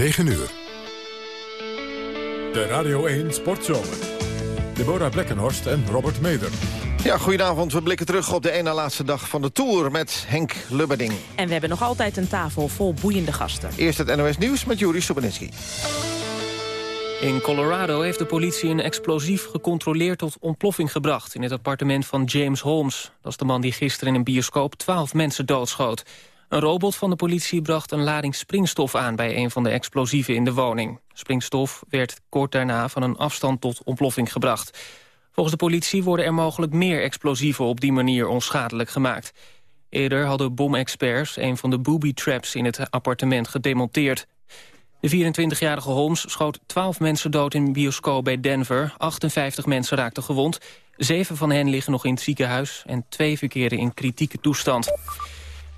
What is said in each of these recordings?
9 uur. De Radio 1 Sportzomer. Deborah Blekkenhorst en Robert Meder. Ja, goedenavond. We blikken terug op de ene laatste dag van de Tour met Henk Lubberding. En we hebben nog altijd een tafel vol boeiende gasten. Eerst het NOS Nieuws met Juri Stubenitski. In Colorado heeft de politie een explosief gecontroleerd tot ontploffing gebracht... in het appartement van James Holmes. Dat is de man die gisteren in een bioscoop twaalf mensen doodschoot. Een robot van de politie bracht een lading springstof aan... bij een van de explosieven in de woning. Springstof werd kort daarna van een afstand tot ontploffing gebracht. Volgens de politie worden er mogelijk meer explosieven... op die manier onschadelijk gemaakt. Eerder hadden bomexperts een van de booby traps in het appartement gedemonteerd. De 24-jarige Holmes schoot 12 mensen dood in een bioscoop bij Denver. 58 mensen raakten gewond. Zeven van hen liggen nog in het ziekenhuis en twee verkeren in kritieke toestand.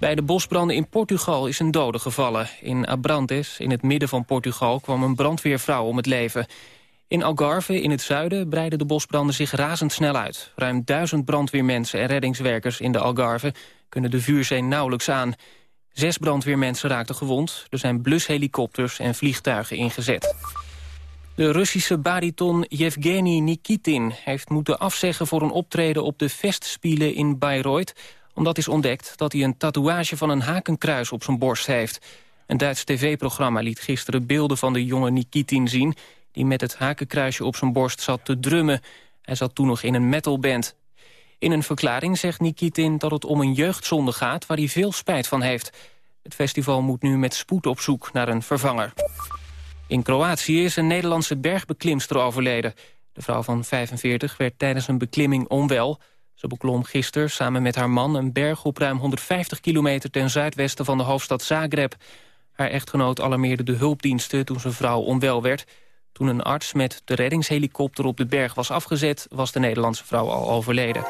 Bij de bosbranden in Portugal is een dode gevallen. In Abrantes, in het midden van Portugal, kwam een brandweervrouw om het leven. In Algarve, in het zuiden, breiden de bosbranden zich razendsnel uit. Ruim duizend brandweermensen en reddingswerkers in de Algarve... kunnen de vuurzee nauwelijks aan. Zes brandweermensen raakten gewond. Er zijn blushelikopters en vliegtuigen ingezet. De Russische bariton Yevgeny Nikitin heeft moeten afzeggen voor een optreden op de Festspielen in Bayreuth, omdat is ontdekt dat hij een tatoeage van een hakenkruis op zijn borst heeft. Een Duits tv-programma liet gisteren beelden van de jonge Nikitin zien, die met het hakenkruisje op zijn borst zat te drummen. Hij zat toen nog in een metalband. In een verklaring zegt Nikitin dat het om een jeugdzonde gaat... waar hij veel spijt van heeft. Het festival moet nu met spoed op zoek naar een vervanger. In Kroatië is een Nederlandse bergbeklimster overleden. De vrouw van 45 werd tijdens een beklimming onwel. Ze beklom gisteren samen met haar man een berg op ruim 150 kilometer... ten zuidwesten van de hoofdstad Zagreb. Haar echtgenoot alarmeerde de hulpdiensten toen zijn vrouw onwel werd... Toen een arts met de reddingshelikopter op de berg was afgezet... was de Nederlandse vrouw al overleden.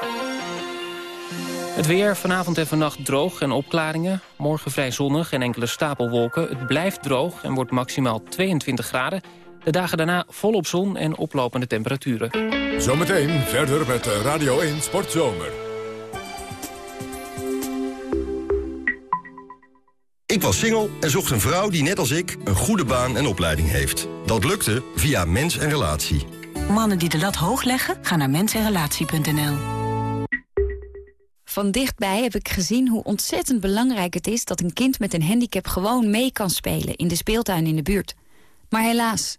Het weer vanavond en vannacht droog en opklaringen. Morgen vrij zonnig en enkele stapelwolken. Het blijft droog en wordt maximaal 22 graden. De dagen daarna volop zon en oplopende temperaturen. Zometeen verder met Radio 1 Sportzomer. Ik was single en zocht een vrouw die net als ik een goede baan en opleiding heeft. Dat lukte via Mens en Relatie. Mannen die de lat hoog leggen, gaan naar mensenrelatie.nl. Van dichtbij heb ik gezien hoe ontzettend belangrijk het is... dat een kind met een handicap gewoon mee kan spelen in de speeltuin in de buurt. Maar helaas,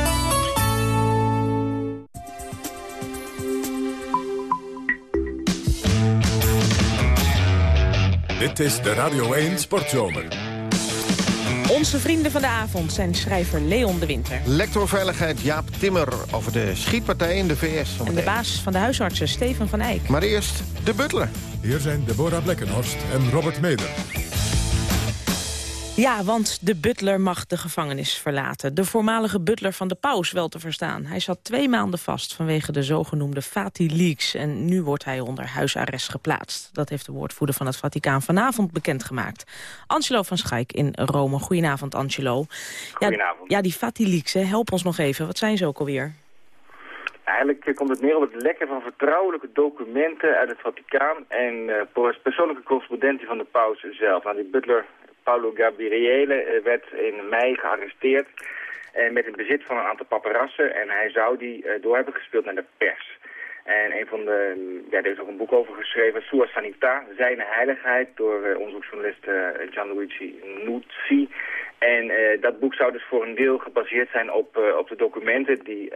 Dit is de Radio 1 Sportzomer. Onze vrienden van de avond zijn schrijver Leon de Winter. Lector Veiligheid Jaap Timmer over de schietpartij in de VS. En de baas van de huisartsen Steven van Eyck. Maar eerst de butler. Hier zijn Deborah Blekkenhorst en Robert Meder. Ja, want de butler mag de gevangenis verlaten. De voormalige butler van de paus wel te verstaan. Hij zat twee maanden vast vanwege de zogenoemde Fati Leaks... en nu wordt hij onder huisarrest geplaatst. Dat heeft de woordvoerder van het Vaticaan vanavond bekendgemaakt. Angelo van Schaik in Rome. Goedenavond, Angelo. Goedenavond. Ja, die Fati Leaks, hè, help ons nog even. Wat zijn ze ook alweer? Eigenlijk komt het neer op het lekken van vertrouwelijke documenten uit het Vaticaan... en uh, persoonlijke correspondentie van de paus zelf. Nou, die butler Paulo Gabriele eh, werd in mei gearresteerd en met het bezit van een aantal paparassen. En hij zou die eh, door hebben gespeeld naar de pers. En een van de, ja, er is ook een boek over geschreven, Sua Sanita, Zijn Heiligheid, door uh, onderzoeksjournalist uh, Gianluigi Nuzzi. En uh, dat boek zou dus voor een deel gebaseerd zijn op, op de documenten die,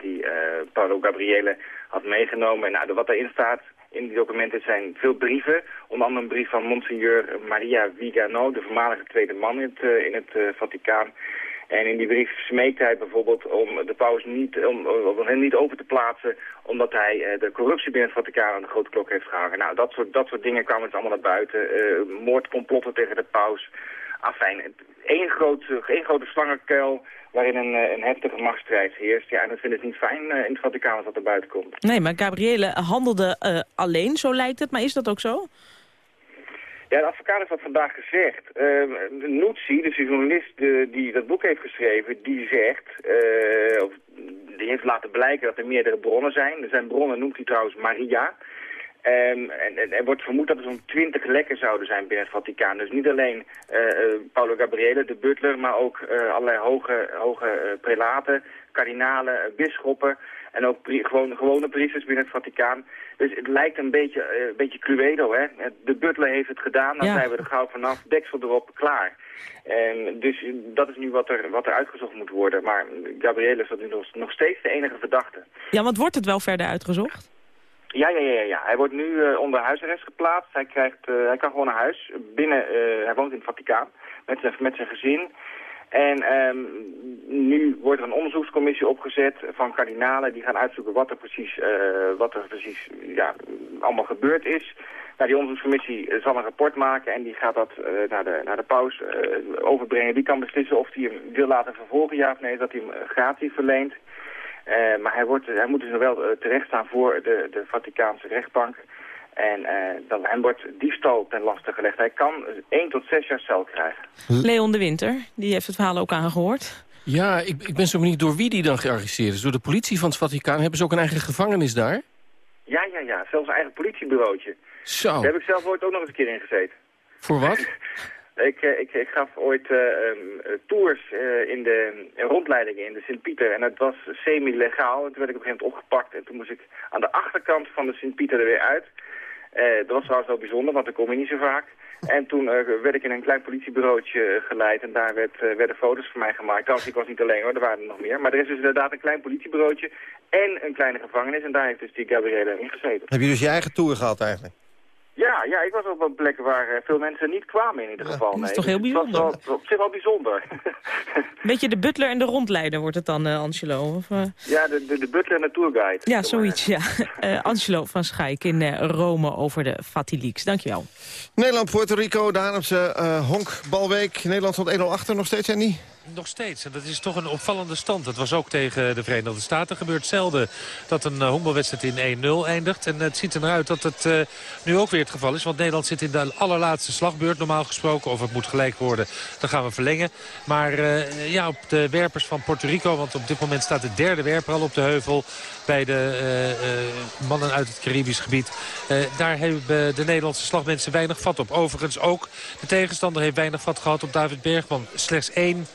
die Paolo Gabriele had meegenomen. En nou, wat erin staat, in die documenten zijn veel brieven. Onder andere een brief van Monseigneur Maria Vigano, de voormalige tweede man in het, uh, in het uh, Vaticaan. En in die brief smeekt hij bijvoorbeeld om de paus niet, om, hem niet over te plaatsen... omdat hij uh, de corruptie binnen het Vaticaan aan de grote klok heeft gehangen. Nou, dat soort, dat soort dingen kwamen dus allemaal naar buiten. moordcomplotten tegen de paus. Afijn, één grote, één grote slangenkuil waarin een, een heftige machtsstrijd heerst. Ja, en dat vind ik niet fijn in het Vaticaan als dat er buiten komt. Nee, maar Gabriele handelde alleen, zo lijkt het. Maar is dat ook zo? Ja, de advocaat heeft dat vandaag gezegd. Uh, Nutsi, dus de journalist die dat boek heeft geschreven, die zegt... Uh, of, die heeft laten blijken dat er meerdere bronnen zijn. Er zijn bronnen, noemt hij trouwens Maria... Um, en, er wordt vermoed dat er zo'n twintig lekken zouden zijn binnen het Vaticaan. Dus niet alleen uh, Paolo Gabriele, de butler, maar ook uh, allerlei hoge, hoge prelaten, kardinalen, bisschoppen en ook gewoon, gewone priesters binnen het Vaticaan. Dus het lijkt een beetje, uh, een beetje Cluedo, hè. De butler heeft het gedaan, dan zijn we er gauw vanaf, deksel erop, klaar. En dus dat is nu wat er, wat er uitgezocht moet worden. Maar Gabriele is dat nu nog, nog steeds de enige verdachte. Ja, want wordt het wel verder uitgezocht? Ja, ja, ja, ja. Hij wordt nu uh, onder huisarrest geplaatst. Hij, krijgt, uh, hij kan gewoon naar huis. Binnen, uh, hij woont in het Vaticaan met zijn, met zijn gezin. En um, nu wordt er een onderzoekscommissie opgezet van kardinalen. Die gaan uitzoeken wat er precies, wat er precies ja, allemaal gebeurd is. Nou, die onderzoekscommissie zal een rapport maken en die gaat dat naar, de, naar de paus overbrengen. Die kan beslissen of hij hem wil laten vervolgen, ja of nee, dat hij hem gratie verleent. Uh, maar hij, wordt, hij moet dus nog wel uh, terecht staan voor de, de Vaticaanse rechtbank. En uh, dan, hem wordt diefstal ten laste gelegd. Hij kan 1 tot 6 jaar cel krijgen. Leon de Winter, die heeft het verhaal ook aangehoord. Ja, ik, ik ben zo benieuwd door wie die dan gearresteerd is. Door de politie van het Vaticaan. Hebben ze ook een eigen gevangenis daar? Ja, ja, ja. Zelfs een eigen politiebureautje. Zo. Daar heb ik zelf ooit ook nog eens een keer in gezeten. Voor wat? Ik, ik, ik, gaf ooit uh, tours uh, in de in rondleidingen in de Sint-Pieter. En het was semi-legaal. En toen werd ik op een gegeven moment opgepakt. En toen moest ik aan de achterkant van de Sint-Pieter er weer uit. Dat was trouwens wel bijzonder, want dat kom je niet zo vaak. En toen werd ik in een klein politiebureautje geleid. En daar werd, werden foto's van mij gemaakt. Trouwens, ik was niet alleen hoor, er waren er nog meer. Maar er is dus inderdaad een klein politiebureautje en een kleine gevangenis. En daar heeft dus die Gabriele in gezeten. Heb je dus je eigen tour gehad eigenlijk? Ja, ja, ik was op een plek waar uh, veel mensen niet kwamen in ieder geval. Ja, dat is toch heel bijzonder? Het was wel, op zich wel bijzonder. Beetje de butler en de rondleider wordt het dan, uh, Angelo? Of, uh... Ja, de, de, de, butler en de tourguide. Ja, zoiets, ja. Angelo van Schaik in Rome over de Fatilieks. Dankjewel. Nederland, Puerto Rico, de Haarlemse honkbalweek. Nederland stond 1-0 achter, nog steeds, en niet? Nog steeds. En dat is toch een opvallende stand. Dat was ook tegen de Verenigde Staten. gebeurt zelden dat een uh, honkbalwedstrijd in 1-0 eindigt. En het ziet er naar uit dat het uh, nu ook weer het geval is. Want Nederland zit in de allerlaatste slagbeurt normaal gesproken. Of het moet gelijk worden, dan gaan we verlengen. Maar uh, ja, op de werpers van Puerto Rico. Want op dit moment staat de derde werper al op de heuvel. Bij de mannen uit het Caribisch gebied. daar hebben de Nederlandse slagmensen weinig vat op. Overigens ook de tegenstander heeft weinig vat gehad op David Bergman. Slechts één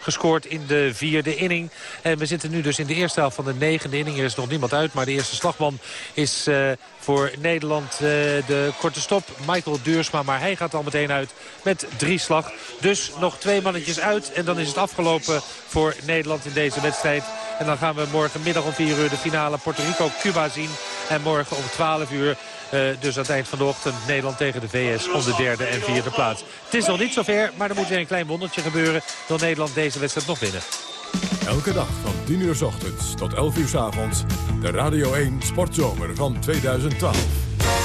gescoord in de vierde inning. En we zitten nu dus in de eerste helft van de negende inning. Er is nog niemand uit, maar de eerste slagman is uh, voor Nederland uh, de korte stop. Michael Deursma, maar hij gaat al meteen uit met drie slag. Dus nog twee mannetjes uit en dan is het afgelopen voor Nederland in deze wedstrijd. En dan gaan we morgenmiddag om 4 uur de finale Puerto Rico-Cuba zien. En morgen om 12 uur dus aan het eind van de ochtend Nederland tegen de VS om de derde en vierde plaats. Het is nog niet zover, maar er moet weer een klein wondertje gebeuren. Wil Nederland deze wedstrijd nog winnen. Elke dag van 10 uur s ochtends tot 11 uur s avonds. De Radio 1 Sportzomer van 2012.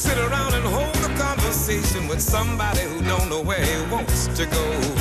Sit around and hold a conversation with somebody who don't know where he wants to go.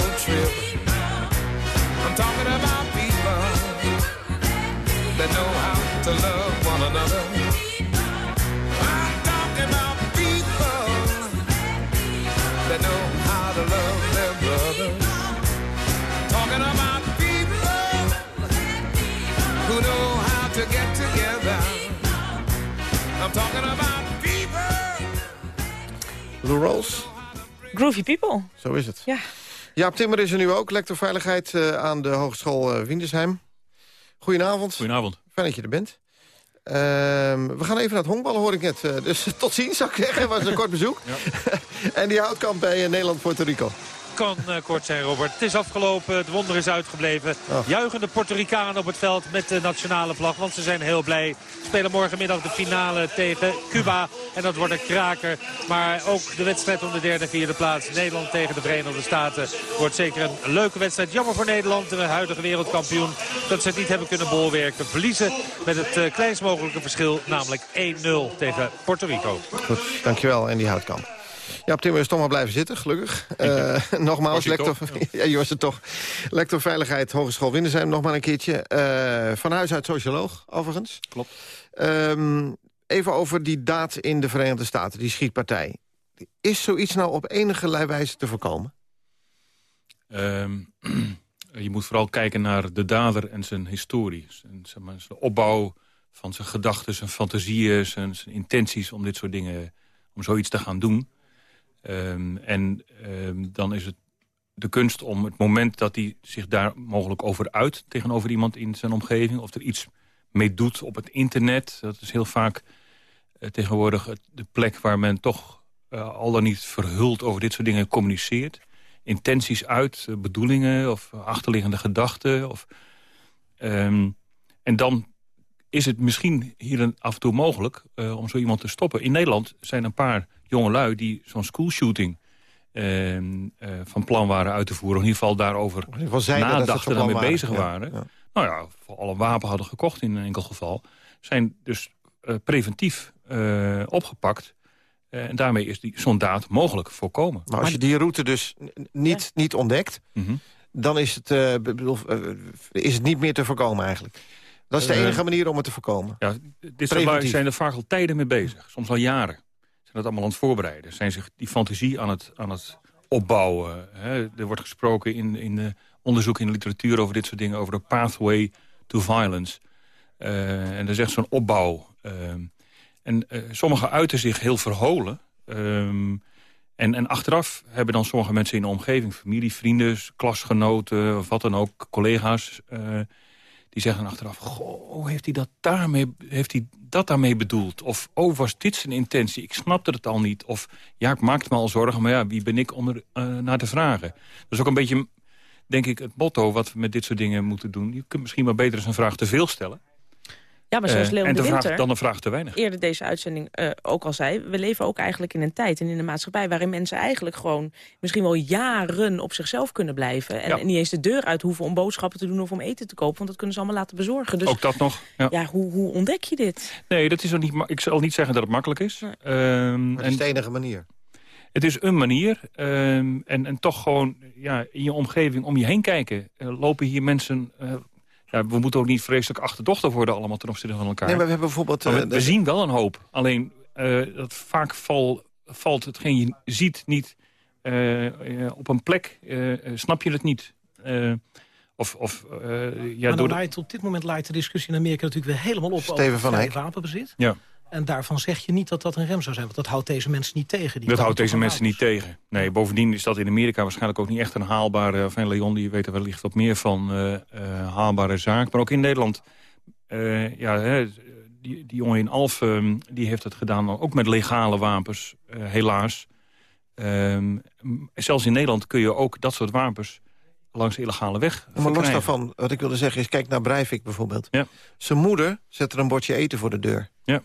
Ego trip. I'm talking about people that know how to love one another. I'm talking about people that know how to love their brothers. Talking about people who know how to get together. I'm talking about people. Lou Rolls, Groovy people. zo is het. Ja. Jaap Timmer is er nu ook, lector veiligheid eh, aan de Hogeschool eh, Windesheim. Goedenavond. Goedenavond. Fijn dat je er bent. Ehm, we gaan even naar het honkballen, hoor ik net. Eh, dus tot ziens, zou ik zeggen. was een kort bezoek. en die houtkamp bij Nederland-Puerto Rico. Kan eh, kort zijn, Robert. Het is afgelopen, het wonder is uitgebleven. Ach. Juichende Puerto Ricanen op het veld met de nationale vlag. Want ze zijn heel blij. Spelen morgenmiddag de finale tegen Cuba. En dat wordt een kraker. Maar ook de wedstrijd om de derde en vierde plaats. Nederland tegen de Verenigde Staten. Wordt zeker een leuke wedstrijd. Jammer voor Nederland, de huidige wereldkampioen. Dat ze het niet hebben kunnen bolwerken. Verliezen met het eh, kleinst mogelijke verschil. Namelijk 1-0 tegen Puerto Rico. Goed, dankjewel. En die houtkamp. Jaap Timmer is toch maar blijven zitten, gelukkig. Eh, nogmaals, lector, toch? ja, je was het toch. Lector Veiligheid, Hogeschool Windersheim, nog maar een keertje. Eh, van huis uit socioloog, overigens. Klopt. Ehm, even over die daad in de Verenigde Staten, die schietpartij. Is zoiets nou op enige wijze te voorkomen? Ehm, je moet vooral kijken naar de dader en zijn historie. Zijn, zeg maar, zijn opbouw van zijn gedachten, zijn fantasieën, zijn, zijn intenties om dit soort dingen, om zoiets te gaan doen. Ehm, en ehm, dan is het de kunst om het moment dat hij zich daar mogelijk over uit... tegenover iemand in zijn omgeving, of er iets mee doet op het internet. Dat is heel vaak eh, tegenwoordig de plek waar men toch eh, al dan niet verhuld over dit soort dingen communiceert. Intenties uit, eh, bedoelingen of achterliggende gedachten. Of, ehm, en dan is het misschien hier af en toe mogelijk eh, om zo iemand te stoppen. In Nederland zijn een paar jongelui die zo'n schoolshooting ehm, eh, van plan waren uit te voeren. In ieder geval daarover nadachten en mee waren. bezig Ja, waren. ja. Nou ja, vooral een wapen hadden gekocht in een enkel geval. Zijn dus eh, preventief eh, opgepakt. Eh, en daarmee is die- zo'n daad mogelijk voorkomen. Maar als je die route dus niet, niet ontdekt... Mhm. dan is het, bedoel, is het niet meer te voorkomen eigenlijk. Dat is de Eh, enige manier om het te voorkomen. Ja, dit soort zijn er vaak al tijden mee bezig. Soms al jaren. Zijn dat allemaal aan het voorbereiden. Zijn zich die fantasie aan het, aan het opbouwen. Hè. Er wordt gesproken in, in de onderzoek in de literatuur over dit soort dingen... over de pathway to violence. Eh, en dat is echt zo'n opbouw. Ehm, en eh, sommigen uiten zich heel verholen. En, en achteraf hebben dan sommige mensen in de omgeving... familie, vrienden, klasgenoten of wat dan ook, collega's... die zeggen achteraf... Goh, heeft hij, dat daarmee, heeft hij dat daarmee bedoeld? Of, oh, was dit zijn intentie? Ik snapte het al niet. Of, ja, ik maakte me al zorgen, maar ja, wie ben ik om er eh, naar te vragen? Dat is ook een beetje, denk ik, het motto wat we met dit soort dingen moeten doen. Je kunt misschien maar beter eens een vraag te veel stellen. Ja, maar zoals Eh, Leon en de de vraag, Winter dan een vraag te weinig. eerder deze uitzending eh, ook al zei... we leven ook eigenlijk in een tijd en in een maatschappij... waarin mensen eigenlijk gewoon misschien wel jaren op zichzelf kunnen blijven... en, Ja. en niet eens de deur uit hoeven om boodschappen te doen of om eten te kopen... want dat kunnen ze allemaal laten bezorgen. Dus ook dat nog. Ja. ja, hoe, hoe ontdek je dit? Nee, dat is niet, ik zal niet zeggen dat het makkelijk is. Nee. Ehm, Maar het is de enige manier. Het is een manier. ehm, en, en toch gewoon ja, in je omgeving om je heen kijken. Eh, lopen hier mensen... eh, ja, we moeten ook niet vreselijk achterdochtig worden allemaal ten opzichte van elkaar. Nee, maar we hebben bijvoorbeeld... Maar eh, we, we de- zien wel een hoop. Alleen eh, dat vaak val, valt hetgeen je ziet niet eh, eh, op een plek. eh, eh, snap je het niet. Eh, Of, of, uh, ja, maar door de... leidt, op dit moment leidt de discussie in Amerika natuurlijk weer helemaal op Steven over van Hek. wapenbezit. Ja. En daarvan zeg je niet dat dat een rem zou zijn. Want dat houdt deze mensen niet tegen. Die dat houdt deze mensen niet tegen. Nee, bovendien is dat in Amerika waarschijnlijk ook niet echt een haalbare... Enfin, Leon die weet er wellicht wat meer van, uh, uh, haalbare zaak. Maar ook in Nederland, uh, ja, hè, die, die jongen in Alphen, die heeft het gedaan ook met legale wapens, helaas. Um, zelfs in Nederland kun je ook dat soort wapens langs de illegale weg Maar los daarvan, wat ik wilde zeggen is, kijk naar Breivik bijvoorbeeld. Ja. Zijn moeder zet er een bordje eten voor de deur. Ja.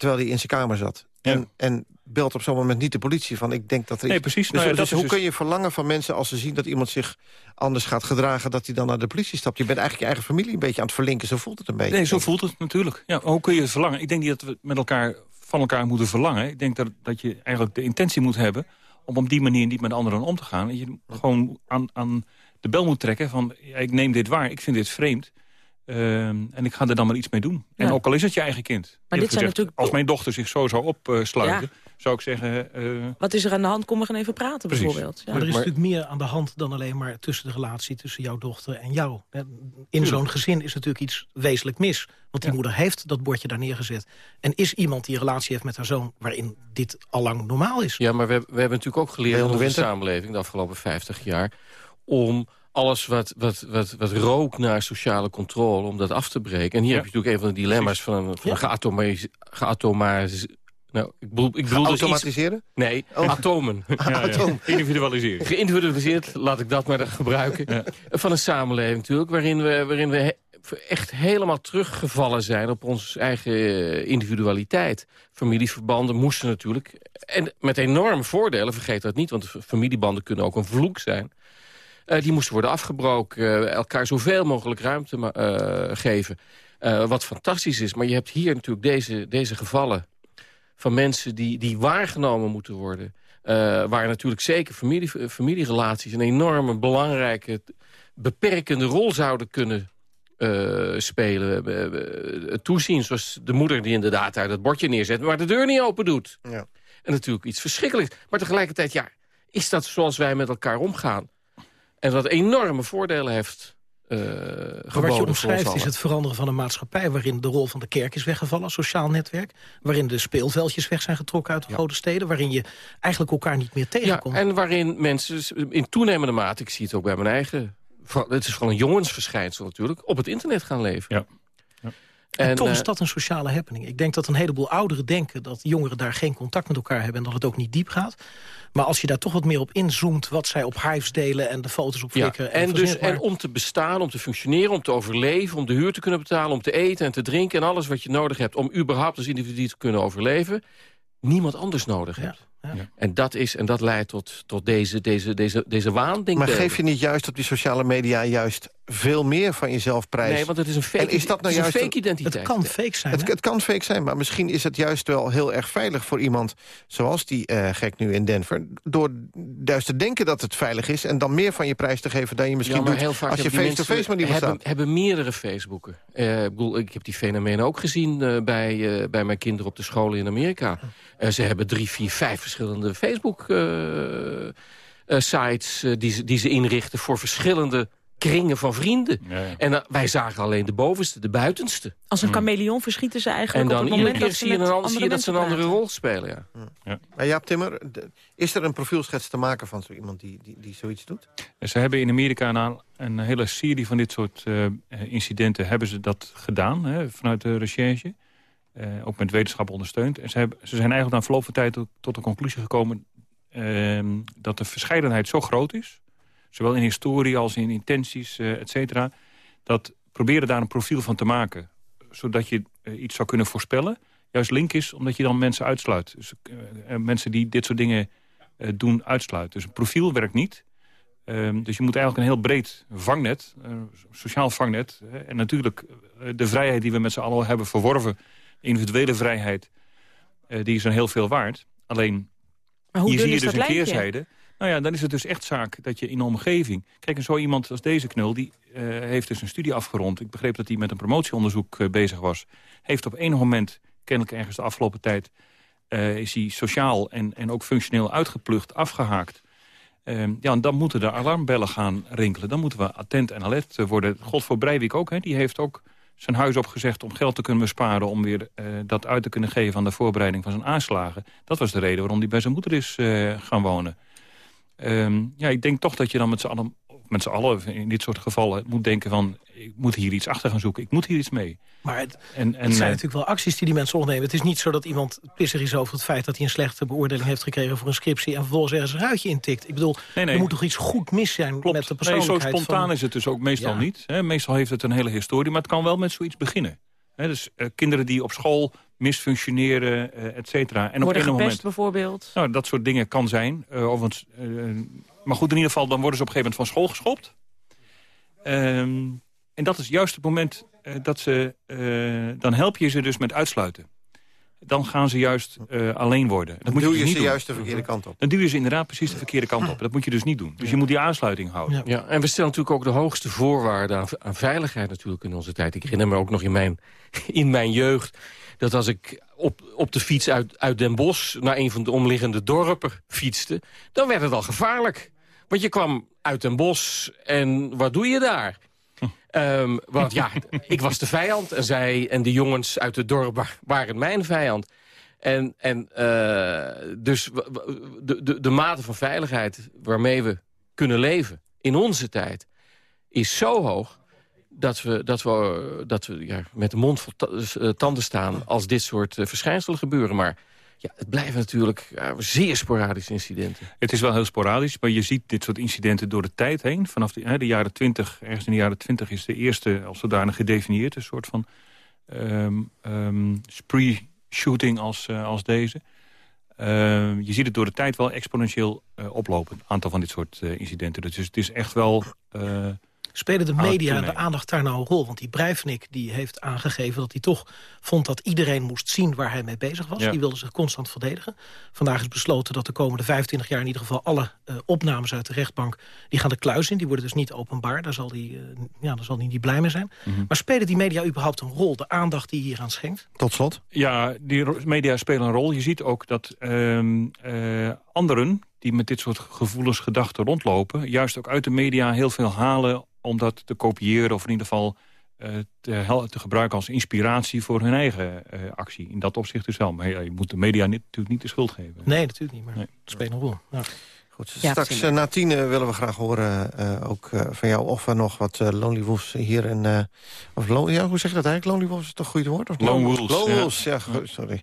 Terwijl hij in zijn kamer zat. Ja. En, en belt op zo'n moment niet de politie van, ik denk dat er Nee, precies. Dus, Nou ja, dus dat is hoe dus- kun je verlangen van mensen als ze zien dat iemand zich anders gaat gedragen... dat hij dan naar de politie stapt? Je bent eigenlijk je eigen familie een beetje aan het verlinken. Zo voelt het een beetje. Nee, zo voelt het natuurlijk. Ja, hoe kun je het verlangen? Ik denk niet dat we met elkaar van elkaar moeten verlangen. Ik denk dat, dat je eigenlijk de intentie moet hebben... om op die manier niet met anderen om te gaan. Dat je gewoon aan, aan de bel moet trekken van... Ja, ik neem dit waar, ik vind dit vreemd. Ehm, en ik ga er dan maar iets mee doen. En ook al is het je eigen kind. dit Eerlijk zijn natuurlijk- Als mijn dochter zich zo zou opsluiten... zou ik zeggen... eh, Wat is er aan de hand? Kom, we gaan even praten Precies. bijvoorbeeld. Ja. Maar er is Maar- natuurlijk meer aan de hand dan alleen maar tussen de relatie tussen jouw dochter en jou. In zo'n gezin is natuurlijk iets wezenlijk mis. Want die moeder heeft dat bordje daar neergezet. En is iemand die een relatie heeft met haar zoon waarin dit allang normaal is. Ja, maar we, we hebben natuurlijk ook geleerd in de samenleving... de afgelopen 50 jaar... om alles wat, wat, wat, wat rook naar sociale controle, om dat af te breken. En hier Ja. heb je natuurlijk een van de dilemma's van een, van een geatomaris-. Nou, ik bedoel, ik bedoel dus iets... Automatiseren? Nee, Oh. atomen. ja, ja. Atoom. Individualiseren. Geïndividualiseerd, laat ik dat maar gebruiken. Van een samenleving natuurlijk, waarin we, waarin we he- echt helemaal teruggevallen zijn... op onze eigen eh, individualiteit. Familieverbanden moesten natuurlijk... en met enorme voordelen, vergeet dat niet... want familiebanden kunnen ook een vloek zijn... Eh, die moesten worden afgebroken, eh, elkaar zoveel mogelijk ruimte eh, geven. Wat fantastisch is, maar je hebt hier natuurlijk deze, deze gevallen... van mensen die, die waargenomen moeten worden... Waar natuurlijk zeker familie, familierelaties een enorme belangrijke beperkende rol zouden kunnen spelen. Toezien, zoals de moeder die inderdaad daar dat bordje neerzet... maar de deur niet open doet. Ja. En natuurlijk iets verschrikkelijks. Maar tegelijkertijd, ja, is dat zoals wij met elkaar omgaan? En dat enorme voordelen heeft eh Maar wat je omschrijft is het veranderen van een maatschappij... waarin de rol van de kerk is weggevallen, sociaal netwerk. Waarin de speelveldjes weg zijn getrokken uit de grote steden. Waarin je eigenlijk elkaar niet meer Ja, tegenkomt. en waarin mensen in toenemende mate... ik zie het ook bij mijn eigen... Het is vooral een jongensverschijnsel natuurlijk... op het internet gaan leven. Ja. En, toch eh, is dat een sociale happening. Ik denk dat een heleboel ouderen denken dat jongeren daar geen contact met elkaar hebben... en dat het ook niet diep gaat. Maar als je daar toch wat meer op inzoomt... wat zij op hives delen en de foto's op Ja, flikken... en, dus, en om te bestaan, om te functioneren, om te overleven... om de huur te kunnen betalen, om te eten en te drinken... en alles wat je nodig hebt om überhaupt als individu te kunnen overleven... niemand anders nodig hebt. ja. En dat, is, en dat leidt tot, tot deze, deze, deze, deze waan, Maar geef je niet juist op die sociale media juist veel meer van jezelf prijs? Nee, want het is een fake, En is dat nou juist een fake identiteit. Het kan fake zijn. Het, kan fake zijn, maar misschien is het juist wel heel erg veilig voor iemand... zoals die eh, gek nu in Denver... door juist te denken dat het veilig is... en dan meer van je prijs te geven dan je misschien ja, maar doet... heel vaak als je die face-to-face met mensen iemand hebben, staat. hebben meerdere Facebooken. Eh, ik, bedoel, ik heb die fenomenen ook gezien eh, bij, eh, bij mijn kinderen op de scholen in Amerika. Ze hebben drie, vier, vijf verschillende Facebook-sites... die, ze- die ze inrichten voor verschillende kringen van vrienden. Ja, ja. En eh, wij zagen alleen de bovenste, de buitenste. Als een chameleon verschieten ze En eigenlijk op dan het iedere moment keer dat ze zie je, een, zie dat ze een andere rol spelen. Ja. Maar Jaap Timmer, de- is er een profielschets te maken van zo iemand die, die, die zoiets doet? Ze hebben in Amerika een, een hele serie van dit soort eh, incidenten hebben ze dat gedaan hè, vanuit de recherche. Eh, ook met wetenschap ondersteund. En ze, hebben, ze zijn eigenlijk na verloop van tijd tot, tot de conclusie gekomen... ehm, dat de verscheidenheid zo groot is... zowel in historie als in intenties, eh et cetera... dat proberen daar een profiel van te maken... zodat je eh, iets zou kunnen voorspellen... juist link is omdat je dan mensen uitsluit. Dus eh, mensen die dit soort dingen doen, uitsluit. Dus een profiel werkt niet... Ehm, dus je moet eigenlijk een heel breed vangnet, sociaal vangnet... en natuurlijk de vrijheid die we met z'n allen hebben verworven... de individuele vrijheid, die is dan heel veel waard. Alleen, Maar hoe hier zie je dus een lijntje? keerzijde. Nou ja, dan is het dus echt zaak dat je in de omgeving... Kijk, en zo iemand als deze knul, die eh, heeft dus een studie afgerond. Ik begreep dat hij met een promotieonderzoek eh, bezig was. Heeft op enig moment, kennelijk ergens de afgelopen tijd... eh, is hij sociaal en, en ook functioneel uitgeplucht, afgehaakt. Ehm, ja, dan moeten de alarmbellen gaan rinkelen. Dan moeten we attent en alert worden. Godfried Breivik ook, hè, die heeft ook zijn huis opgezegd om geld te kunnen besparen... om weer dat uit te kunnen geven aan de voorbereiding van zijn aanslagen. Dat was de reden waarom hij bij zijn moeder is gaan wonen. Um, ja, ik denk toch dat je dan met z'n allen, met z'n allen in dit soort gevallen moet denken van... ik moet hier iets achter gaan zoeken, ik moet hier iets mee. Maar het, en, en, het zijn uh, natuurlijk wel acties die die mensen ondernemen. Het is niet zo dat iemand pissig is over het feit dat hij een slechte beoordeling heeft gekregen voor een scriptie... en vervolgens ergens een ruitje intikt. Ik bedoel, nee, nee. er moet toch iets goed mis zijn Klopt. met de persoonlijkheid nee, zo spontaan van... is het dus ook meestal ja. niet. Hè? Meestal heeft het een hele historie, maar het kan wel met zoiets beginnen. Hè? Dus uh, kinderen die op school misfunctioneren, uh, et cetera. En Worden op een moment, bijvoorbeeld? Nou, dat soort dingen kan zijn. Uh, overigens, maar goed, in ieder geval, dan worden ze op een gegeven moment van school geschopt. Um, en dat is juist het moment uh, dat ze... Uh, dan help je ze dus met uitsluiten. Dan gaan ze juist uh, alleen worden. Dat dan moet duw je, je dus ze niet juist de verkeerde kant op. Dan duw je ze inderdaad precies de verkeerde kant op. Dat moet je dus niet doen. Dus je moet die aansluiting houden. Ja. ja, en we stellen natuurlijk ook de hoogste voorwaarden aan, aan veiligheid natuurlijk in onze tijd. Ik herinner me ook nog in mijn, in mijn jeugd dat als ik op, op de fiets uit, uit Den Bosch... naar een van de omliggende dorpen fietste... dan werd het al gevaarlijk. Want je kwam uit Den Bosch en wat doe je daar? Um, want ja, ik was de vijand en zij en de jongens uit het dorp waren mijn vijand. En, en uh, dus de, de, de mate van veiligheid waarmee we kunnen leven in onze tijd is zo hoog dat we, dat we, dat we ja, met de mond vol tanden staan als dit soort uh, verschijnselen gebeuren. Maar ja, het blijven natuurlijk zeer sporadische incidenten. Het is wel heel sporadisch, maar je ziet dit soort incidenten door de tijd heen. Vanaf de, de jaren 20, ergens in de jaren 20 is de eerste als zodanig gedefinieerd. Een soort van um, um, spree-shooting als, als deze. Uh, je ziet het door de tijd wel exponentieel oplopen. Een aantal van dit soort incidenten. Dus het is echt wel... Spelen de media en de aandacht daar nou een rol? Want die Breivnik die heeft aangegeven dat hij toch vond dat iedereen moest zien waar hij mee bezig was. Ja. Die wilde zich constant verdedigen. Vandaag is besloten dat de komende 25 jaar in ieder geval alle uh, opnames uit de rechtbank, die gaan de kluis in. Die worden dus niet openbaar. Daar zal hij uh, ja, daar zal hij niet blij mee zijn. Mm -hmm. Maar spelen die media überhaupt een rol? De aandacht die hier aan schenkt? Tot slot. Ja, die media spelen een rol. Je ziet ook dat um, uh, anderen die met dit soort gevoelens, gedachten rondlopen... juist ook uit de media heel veel halen om dat te kopiëren... of in ieder geval uh, te, te, gebruiken als inspiratie voor hun eigen uh, actie. In dat opzicht dus wel. Maar ja, je moet de media niet, natuurlijk niet de schuld geven. Nee, natuurlijk niet, maar nee. het speelt een rol. Ja. Goed, ja, straks uh, na tien willen we graag horen ook van jou... of er nog wat Lonely Wolves hier in... of Lon ja, hoe zeg je dat eigenlijk? Lonely Wolves is toch een goed woord? Of Lone Wolves. Lone Wolves, ja, ja sorry.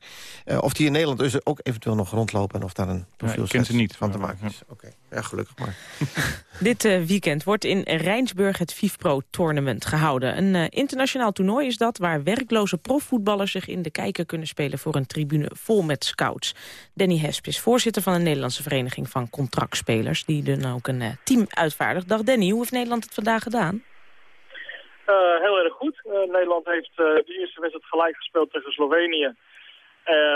of die in Nederland dus ook eventueel nog rondlopen... en of daar een profiel ja, ze niet. van te maken is. Oké, okay. ja, gelukkig maar. Dit uh, weekend wordt in Rijnsburg het FIFPro-tournament gehouden. Een uh, internationaal toernooi is dat waar werkloze profvoetballers zich in de kijker kunnen spelen voor een tribune vol met scouts. Danny Hesp is voorzitter van de Nederlandse Vereniging van Contractspelers, die dan ook een uh, team uitvaardigt. Dag Danny, hoe heeft Nederland het vandaag gedaan? heel erg goed. Nederland heeft de eerste wedstrijd gelijk gespeeld tegen Slovenië.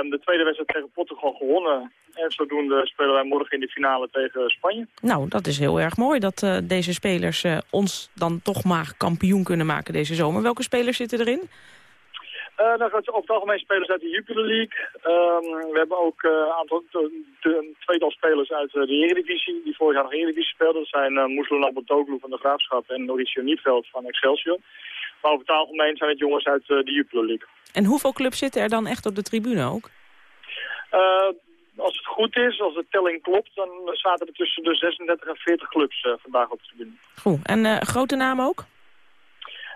de tweede wedstrijd tegen Portugal gewonnen. En zodoende spelen wij morgen in de finale tegen Spanje. Nou, dat is heel erg mooi dat deze spelers ons dan toch maar kampioen kunnen maken deze zomer. Welke spelers zitten erin? Uh, nou, over het algemeen spelers uit de Jupiler League. Um, we hebben ook een uh, aantal een tweetal spelers uit uh, de Eredivisie, die vorig jaar nog Eredivisie speelden. Dat zijn uh, Moeslan Abotoglu van de Graafschap en Mauricio Nietveld van Excelsior. Maar over het algemeen zijn het jongens uit de Jupiler League. En hoeveel clubs zitten er dan echt op de tribune ook? als het goed is, als de telling klopt, dan zaten er tussen de 36 en 40 clubs vandaag op de tribune. Goed, en grote namen ook?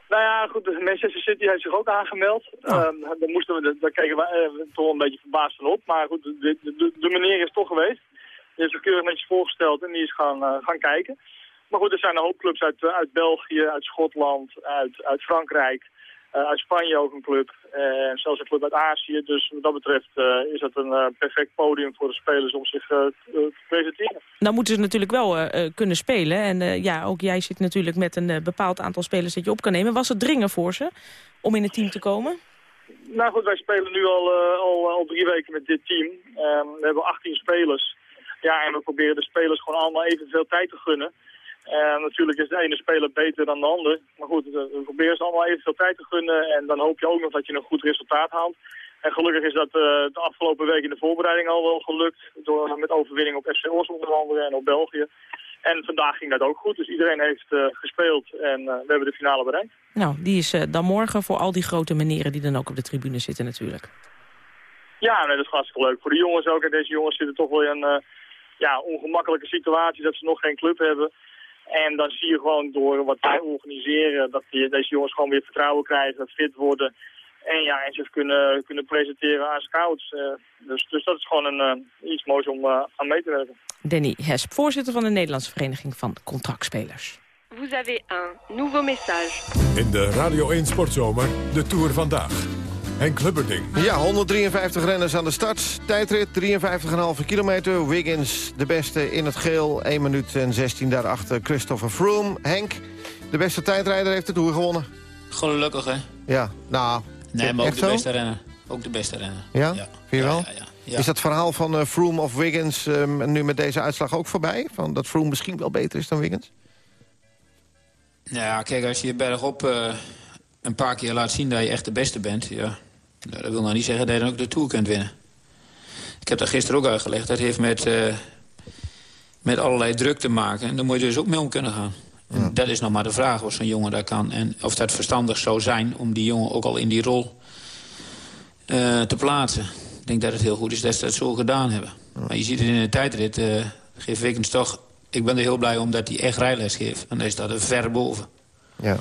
Nou ja, goed, Manchester City heeft zich ook aangemeld. Oh. Uh, daar, moesten we, daar keken we uh, toch een beetje verbaasd van op. Maar goed, de, de, de meneer is toch geweest. Die heeft zich keurig netjes voorgesteld en die is gaan, uh, gaan kijken. Maar goed, er zijn een hoop clubs uit, uit België, uit Schotland, uit, uit Frankrijk... Uh, uit Spanje ook een club. En uh, zelfs een club uit Azië. Dus wat dat betreft uh, is dat een uh, perfect podium voor de spelers om zich te presenteren. Dan moeten ze natuurlijk wel kunnen spelen. En ja, ook jij zit natuurlijk met een bepaald aantal spelers dat je op kan nemen. Was het dringen voor ze om in het team te komen? Nou goed, wij spelen nu al, al, al drie weken met dit team. we hebben 18 spelers. Ja, en we proberen de spelers gewoon allemaal evenveel tijd te gunnen. En natuurlijk is de ene speler beter dan de ander. Maar goed, we proberen ze allemaal evenveel tijd te gunnen. En dan hoop je ook nog dat je een goed resultaat haalt. En gelukkig is dat de afgelopen week in de voorbereiding al wel gelukt. Door, met overwinning op FC Os onder andere en op België. En vandaag ging dat ook goed. Dus iedereen heeft gespeeld en we hebben de finale bereikt. Nou, die is dan morgen voor al die grote meneren die dan ook op de tribune zitten natuurlijk. Ja, nee, dat is hartstikke leuk. Voor de jongens ook. En deze jongens zitten toch wel in een ja, ongemakkelijke situatie dat ze nog geen club hebben. En dan zie je gewoon door wat wij organiseren dat die, deze jongens gewoon weer vertrouwen krijgen, fit worden. En ja, en zich kunnen, kunnen presenteren aan scouts. Uh, dus, dus dat is gewoon een, uh, iets moois om uh, aan mee te werken. Danny Hesp, voorzitter van de Nederlandse Vereniging van Contractspelers. Vous avez un nouveau message. In de Radio 1 Sportzomer, de Tour vandaag. Henk Lubberding. Ja, 153 renners aan de start. Tijdrit 53,5 kilometer. Wiggins de beste in het geel. 1 minuut en 16 daarachter Christopher Froome. Henk, de beste tijdrijder heeft de Tour gewonnen. Gelukkig, hè? Ja, nou... Nee, maar ook de zo? beste renner. Ook de beste renner. Ja? ja. Vind je wel? Ja, ja, ja, Is dat verhaal van uh, Froome of Wiggins uh, nu met deze uitslag ook voorbij? Van dat Froome misschien wel beter is dan Wiggins? Ja, kijk, als je bergop uh, een paar keer laat zien dat je echt de beste bent... Ja, nou, dat wil nou niet zeggen dat je dan ook de Tour kunt winnen. Ik heb dat gisteren ook uitgelegd. Dat heeft met, uh, met allerlei druk te maken. En daar moet je dus ook mee om kunnen gaan. En dat is nog maar de vraag of zo'n jongen dat kan. En of dat verstandig zou zijn om die jongen ook al in die rol uh, te plaatsen. Ik denk dat het heel goed is dat ze dat zo gedaan hebben. Maar je ziet het in de tijdrit. Uh, geeft Wiggins toch... Ik ben er heel blij om dat hij echt rijles geeft. En dan is dat er ver boven. Ja.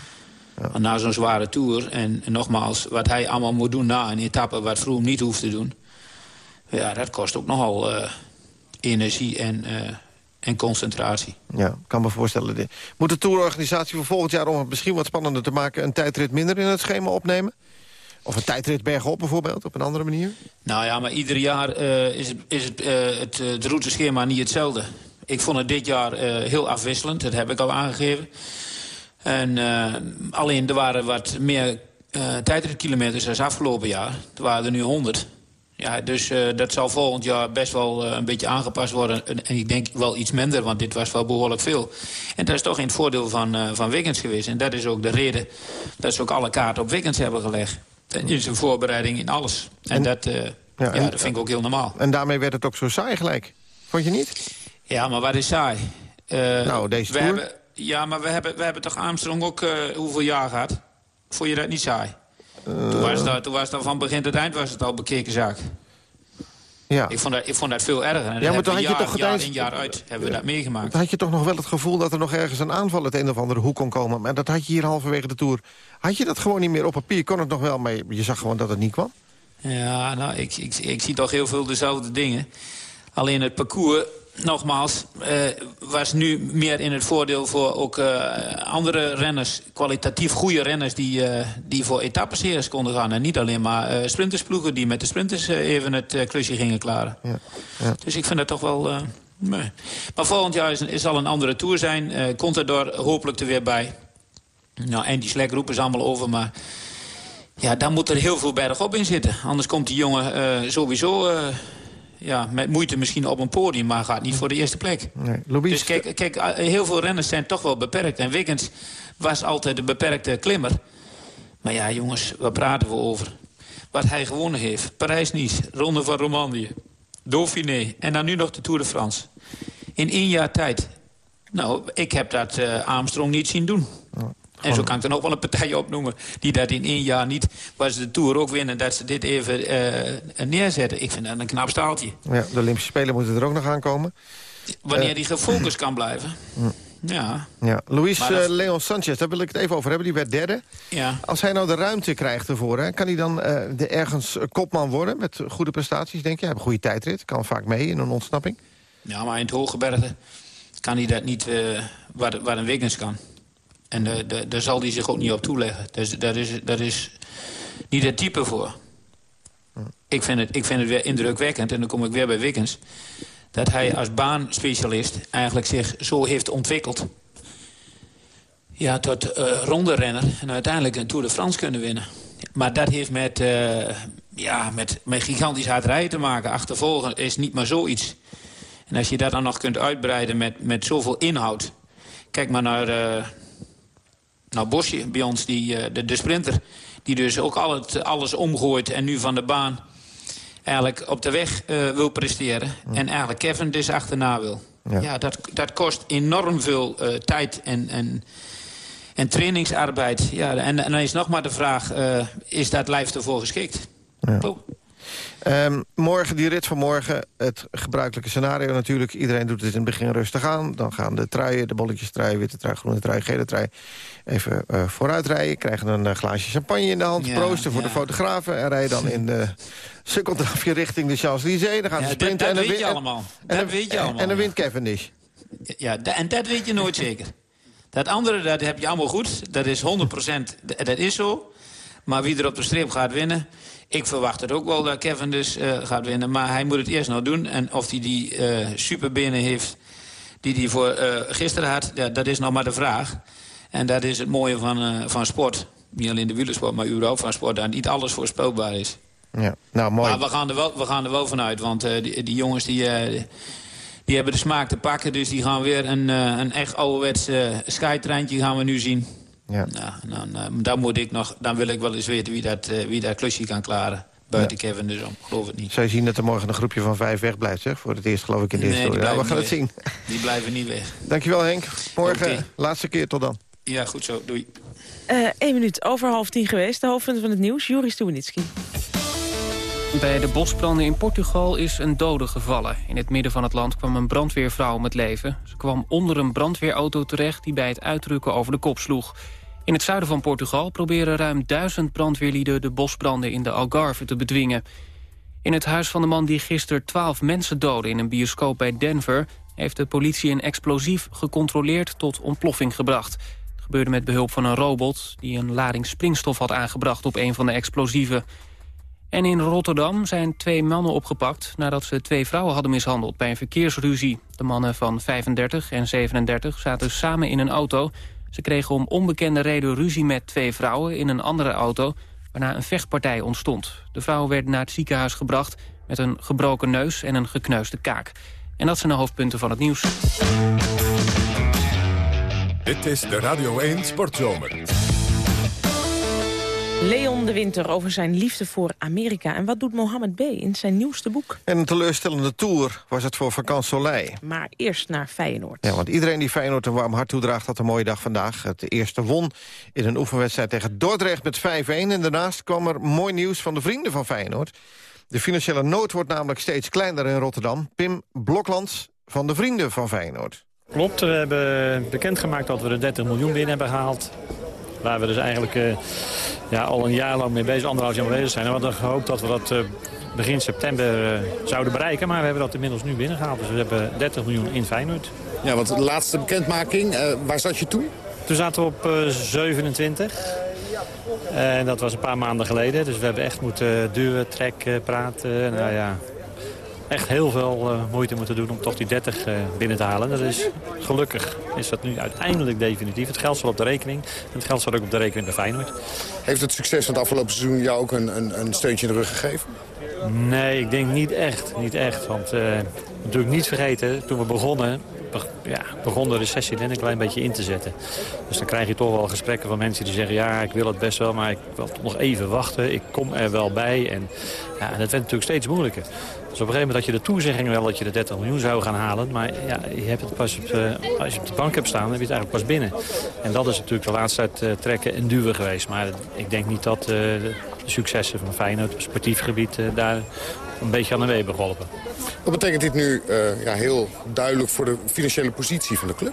Ja. Na zo'n zware tour. En, en, nogmaals, wat hij allemaal moet doen na een etappe... wat Vroom niet hoeft te doen. Ja, dat kost ook nogal uh, energie en, uh, en concentratie. Ja, ik kan me voorstellen. Moet de tourorganisatie voor volgend jaar... om het misschien wat spannender te maken... een tijdrit minder in het schema opnemen? Of een tijdrit bergop bijvoorbeeld, op een andere manier? Nou ja, maar ieder jaar uh, is, het, is het, het, het routeschema niet hetzelfde. Ik vond het dit jaar heel afwisselend, dat heb ik al aangegeven. En uh, alleen er waren wat meer uh, tijdritkilometers als afgelopen jaar. Er waren er nu 100. Ja, dus uh, dat zal volgend jaar best wel een beetje aangepast worden. En, en, ik denk wel iets minder, want dit was wel behoorlijk veel. En dat is toch in het voordeel van, van Wiggins geweest. En dat is ook de reden dat ze ook alle kaarten op Wiggins hebben gelegd. In zijn voorbereiding, in alles. En, en dat, ja, ja, en, dat vind ik ook heel normaal. En daarmee werd het ook zo saai gelijk. Vond je niet? Ja, maar wat is saai? nou, deze we tour... Hebben, ja, maar we hebben, we hebben toch Armstrong ook uh, hoeveel jaar gehad? Vond je dat niet saai? Uh, toen, was dat, toen was dat van begin tot eind was het al bekeken zaak. Ja. Ik, vond dat, ik vond dat veel erger. En ja, maar dan had jaar, je toch jaar in jaar uit hebben we dat meegemaakt. Dan had je toch nog wel het gevoel dat er nog ergens een aanval uit een of andere hoek kon komen. Maar dat had je hier halverwege de Tour. Had je dat gewoon niet meer op papier? Kon het nog wel, maar je zag gewoon dat het niet kwam? Ja, nou, ik, ik, ik zie toch heel veel dezelfde dingen. Alleen het parcours nogmaals, uh, was nu meer in het voordeel voor ook uh, andere renners. Kwalitatief goede renners die, uh, die voor etappeseries konden gaan. En niet alleen maar sprintersploegen die met de sprinters even het klusje gingen klaren. Ja. Ja. Dus ik vind dat toch wel... nee. Maar volgend jaar is, is zal een andere Tour zijn. komt door hopelijk er weer bij. Nou, en die slek roepen ze allemaal over, maar... Ja, daar moet er heel veel bergop in zitten. Anders komt die jongen sowieso ja, met moeite misschien op een podium, maar gaat niet voor de eerste plek. Nee. Dus kijk, kijk, heel veel renners zijn toch wel beperkt. En Wiggins was altijd een beperkte klimmer. Maar ja, jongens, waar praten we over? Wat hij gewonnen heeft. Parijs-Nice, Ronde van Romandie, Dauphiné en dan nu nog de Tour de France. In één jaar tijd. Nou, ik heb dat uh, Armstrong niet zien doen. Oh. En zo kan ik er nog wel een partij opnoemen... die dat in één jaar niet, waar ze de Tour ook winnen... dat ze dit even uh, neerzetten. Ik vind dat een knap staaltje. Ja, de Olympische Spelen moeten er ook nog aankomen. Wanneer uh, die gefocust kan blijven. Mm. Ja. ja. Luis uh, Leon Sanchez, daar wil ik het even over hebben. Die werd derde. Ja. Als hij nou de ruimte krijgt ervoor, hè, kan hij dan eh, de ergens kopman worden... met goede prestaties, denk je? Hij heeft een goede tijdrit, kan vaak mee in een ontsnapping. ja, maar in het hoge bergen kan hij dat niet eh waar, waar een Wiggins kan. En daar zal hij zich ook niet op toeleggen. Dus, daar, is, daar is niet het type voor. Ik vind, het, ik vind het weer indrukwekkend, en dan kom ik weer bij Wiggins... dat hij als baanspecialist eigenlijk zich zo heeft ontwikkeld... Ja, tot eh ronde renner en uiteindelijk een Tour de France kunnen winnen. Maar dat heeft met, eh, ja, met, met gigantisch hard rijden te maken. Achtervolgen is niet maar zoiets. En als je dat dan nog kunt uitbreiden met, met zoveel inhoud... Kijk maar naar, eh naar Bosje bij ons, die, eh, de, de sprinter... die dus ook al het, alles omgooit en nu van de baan eigenlijk op de weg eh, wil presteren. En eigenlijk Kevin dus achterna wil. Ja. Ja, dat, dat kost enorm veel eh, tijd en, en, en trainingsarbeid. Ja, en, en dan is nog maar de vraag, is dat lijf ervoor geschikt? Oh. Ehm, morgen, die rit van morgen, het gebruikelijke scenario natuurlijk. Iedereen doet het in het begin rustig aan. Dan gaan de truien, de bolletjes trui, witte trui, groene trui, gele trui... even uh, vooruit rijden. Krijgen een uh, glaasje champagne in de hand. Ja, proosten voor ja. de fotografen. En rijden dan in de sukkeldrafje richting de Champs-Élysées. Dan gaan ze sprinten. dat, en dat weet je allemaal. En, Dat weet je allemaal. En dan wint Cavendish. Ja, en dat weet je nooit zeker. Dat andere, dat heb je allemaal goed. Dat is 100%, d- dat is zo. Maar wie er op de streep gaat winnen... Ik verwacht het ook wel dat Kevin dus eh, gaat winnen. Maar hij moet het eerst nog doen. En of hij die eh superbenen heeft die hij voor eh, gisteren had... Ja, dat is nog maar de vraag. En dat is het mooie van, van sport. Niet alleen de wielersport, maar überhaupt van sport. Dat niet alles voorspelbaar is. Ja, nou mooi. Maar we gaan er wel, we gaan er wel vanuit. Want die, die jongens die, die hebben de smaak te pakken. Dus die gaan weer een, eh, een echt ouderwets uh, skytreintje gaan we nu zien. Ja. Nou, dan, eh, dan, moet ik nog, dan wil ik wel eens weten wie dat, eh, wie dat klusje kan klaren. Buiten Kevin dus om. Geloof het niet. Zou je zien dat er morgen een groepje van vijf wegblijft, zeg? Voor het eerst geloof ik in de Nee, historie. die Nou, we gaan het blijven zien. Die blijven niet weg. Dankjewel Henk. Morgen, laatste keer, tot dan. Ja, goed zo. Doei. Eén Eh, minuut over half tien geweest. De hoofdpunten van het nieuws, Juri Stubenitski. Bij de bosbranden in Portugal is een dode gevallen. In het midden van het land kwam een brandweervrouw om het leven. Ze kwam onder een brandweerauto terecht die bij het uitrukken over de kop sloeg. In het zuiden van Portugal proberen ruim duizend brandweerlieden... de bosbranden in de Algarve te bedwingen. In het huis van de man die gisteren twaalf mensen doodde... in een bioscoop bij Denver... heeft de politie een explosief gecontroleerd tot ontploffing gebracht. Het gebeurde met behulp van een robot... die een lading springstof had aangebracht op een van de explosieven. En in Rotterdam zijn twee mannen opgepakt... nadat ze twee vrouwen hadden mishandeld bij een verkeersruzie. De mannen van 35 en 37 zaten samen in een auto. Ze kregen om onbekende reden ruzie met twee vrouwen in een andere auto... waarna een vechtpartij ontstond. De vrouwen werden naar het ziekenhuis gebracht... met een gebroken neus en een gekneusde kaak. En dat zijn de hoofdpunten van het nieuws. Dit is de Radio 1 Sportzomer. Leon de Winter over zijn liefde voor Amerika. En wat doet Mohammed B. in zijn nieuwste boek? En een teleurstellende tour was het voor Vakant Soleil. Maar eerst naar Feyenoord. Ja, want iedereen die Feyenoord een warm hart toedraagt... had een mooie dag vandaag. Het eerste won in een oefenwedstrijd tegen Dordrecht met 5-1. En daarnaast kwam er mooi nieuws van de vrienden van Feyenoord. De financiële nood wordt namelijk steeds kleiner in Rotterdam. Pim Bloklands van de vrienden van Feyenoord. Klopt, we hebben bekendgemaakt dat we er 30 miljoen binnen hebben gehaald. Waar we dus eigenlijk uh, ja, al een jaar lang mee bezig, anderhalf jaar mee bezig zijn. En we hadden gehoopt dat we dat uh, begin september uh, zouden bereiken. Maar we hebben dat inmiddels nu binnengehaald. Dus we hebben 30 miljoen in Feyenoord. Ja, want de laatste bekendmaking, waar zat je toen? Toen zaten we op 27. En dat was een paar maanden geleden. Dus we hebben echt moeten duwen, trekken, praten. Nou ja, echt heel veel uh, moeite moeten doen om toch die 30 uh, binnen te halen. Dat is gelukkig is dat nu uiteindelijk definitief. Het geld zal op de rekening. En het geld zal ook op de rekening bij Feyenoord. Heeft het succes van het afgelopen seizoen jou ook een, een, een steuntje in de rug gegeven? Nee, ik denk niet echt. Niet echt. Want uh, natuurlijk niet vergeten, toen we begonnen... Ja, begon de recessie er een klein beetje in te zetten. Dus dan krijg je toch wel gesprekken van mensen die zeggen... ja, ik wil het best wel, maar ik wil toch nog even wachten. Ik kom er wel bij. En ja, dat werd natuurlijk steeds moeilijker. Dus op een gegeven moment had je de toezegging wel dat je de 30 miljoen zou gaan halen. Maar ja, je hebt het pas op, als je op de bank hebt staan, heb je het eigenlijk pas binnen. En dat is natuurlijk de laatste tijd uh, trekken en duwen geweest. Maar ik denk niet dat uh, de successen van Feyenoord op sportief gebied daar een beetje aan de wee geholpen. Wat betekent dit nu ja, heel duidelijk voor de financiële positie van de club?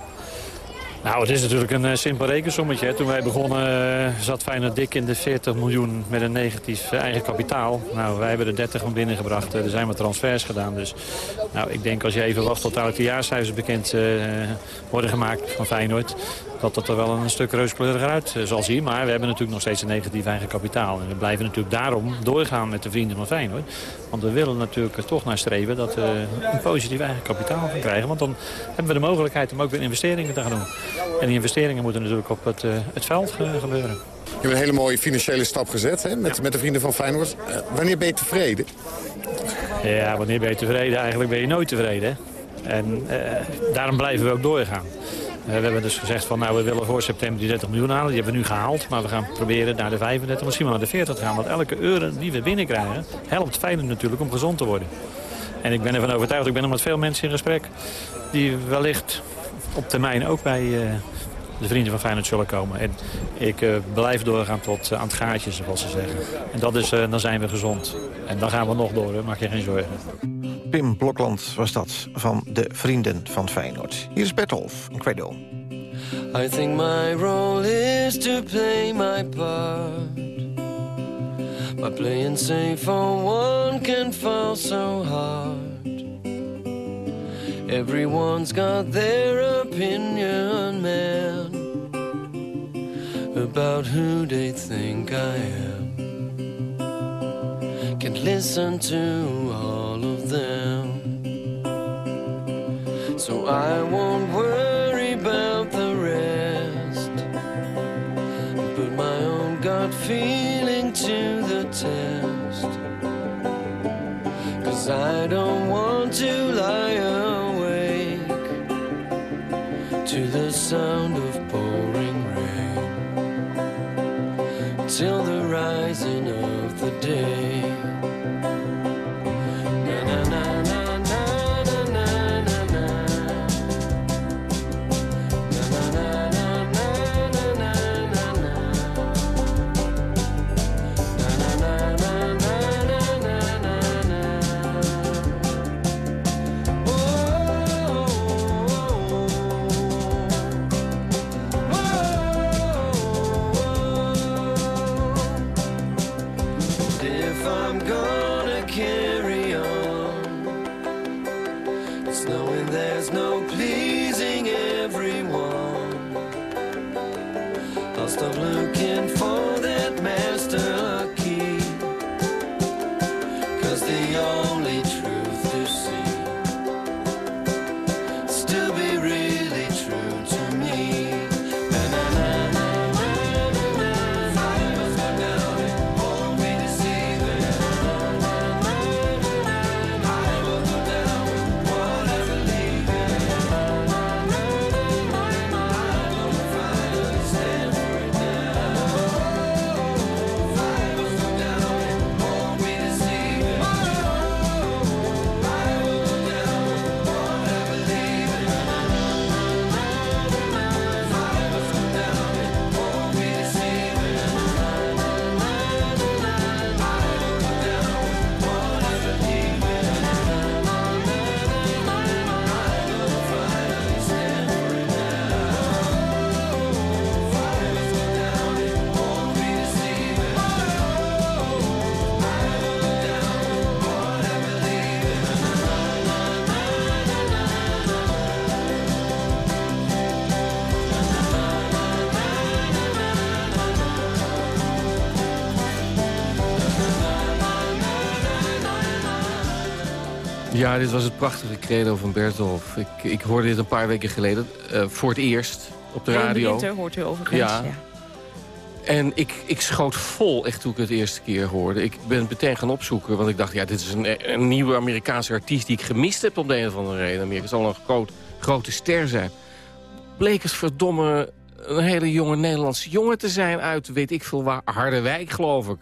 Nou, het is natuurlijk een uh, simpel rekensommetje. Toen wij begonnen uh, zat Feyenoord dik in de 40 miljoen met een negatief eigen kapitaal. Nou, wij hebben er 30 van binnengebracht. er zijn wat transfers gedaan. Dus nou, ik denk als je even wacht tot de jaarcijfers bekend worden gemaakt van Feyenoord... dat dat er wel een stuk rooskleuriger uit zal zien. Maar we hebben natuurlijk nog steeds een negatief eigen kapitaal. En we blijven natuurlijk daarom doorgaan met de vrienden van Feyenoord. Want we willen natuurlijk toch naar streven dat we een positief eigen kapitaal gaan krijgen. Want dan hebben we de mogelijkheid om ook weer investeringen te gaan doen. En die investeringen moeten natuurlijk op het, uh, het veld uh, gebeuren. Je hebt een hele mooie financiële stap gezet hè, met, ja. met de vrienden van Feyenoord. Uh, wanneer ben je tevreden? Ja, wanneer ben je tevreden? Eigenlijk ben je nooit tevreden. En daarom blijven we ook doorgaan. We hebben dus gezegd van nou we willen voor september die 30 miljoen halen. Die hebben we nu gehaald. Maar we gaan proberen naar de 35, misschien wel naar de 40 te gaan. Want elke euro die we binnenkrijgen helpt Feyenoord natuurlijk om gezond te worden. En ik ben ervan overtuigd, ik ben er met veel mensen in gesprek... die wellicht op termijn ook bij uh, de vrienden van Feyenoord zullen komen. En ik uh, blijf doorgaan tot uh, aan het gaatje, zoals ze zeggen. En dat is, dan zijn we gezond. En dan gaan we nog door, maak je geen zorgen. Pim Blokland was dat van de vrienden van Feyenoord. Hier is Bertolf in Kwedo. I think my role is to play my part By playing safe for one can fall so hard Everyone's got their opinion, man About who they think I am. Can't listen to all of them. So I won't worry about the rest. Put my own gut feeling to the test. Cause I don't want to lie awake To the sound of day Ja, dit was het prachtige credo van Bertolf. Ik, ik hoorde dit een paar weken geleden eh, voor het eerst op de In radio. winter hoort u overigens. Ja. Ja. En ik, ik schoot vol echt toen ik het eerste keer hoorde. Ik ben het meteen gaan opzoeken, want ik dacht... ja, dit is een, een nieuwe Amerikaanse artiest die ik gemist heb... om de een of andere reden. Amerika zal een groot, grote ster zijn. Bleek het verdomme een hele jonge Nederlandse jongen te zijn... uit, weet ik veel waar, Harderwijk, geloof ik.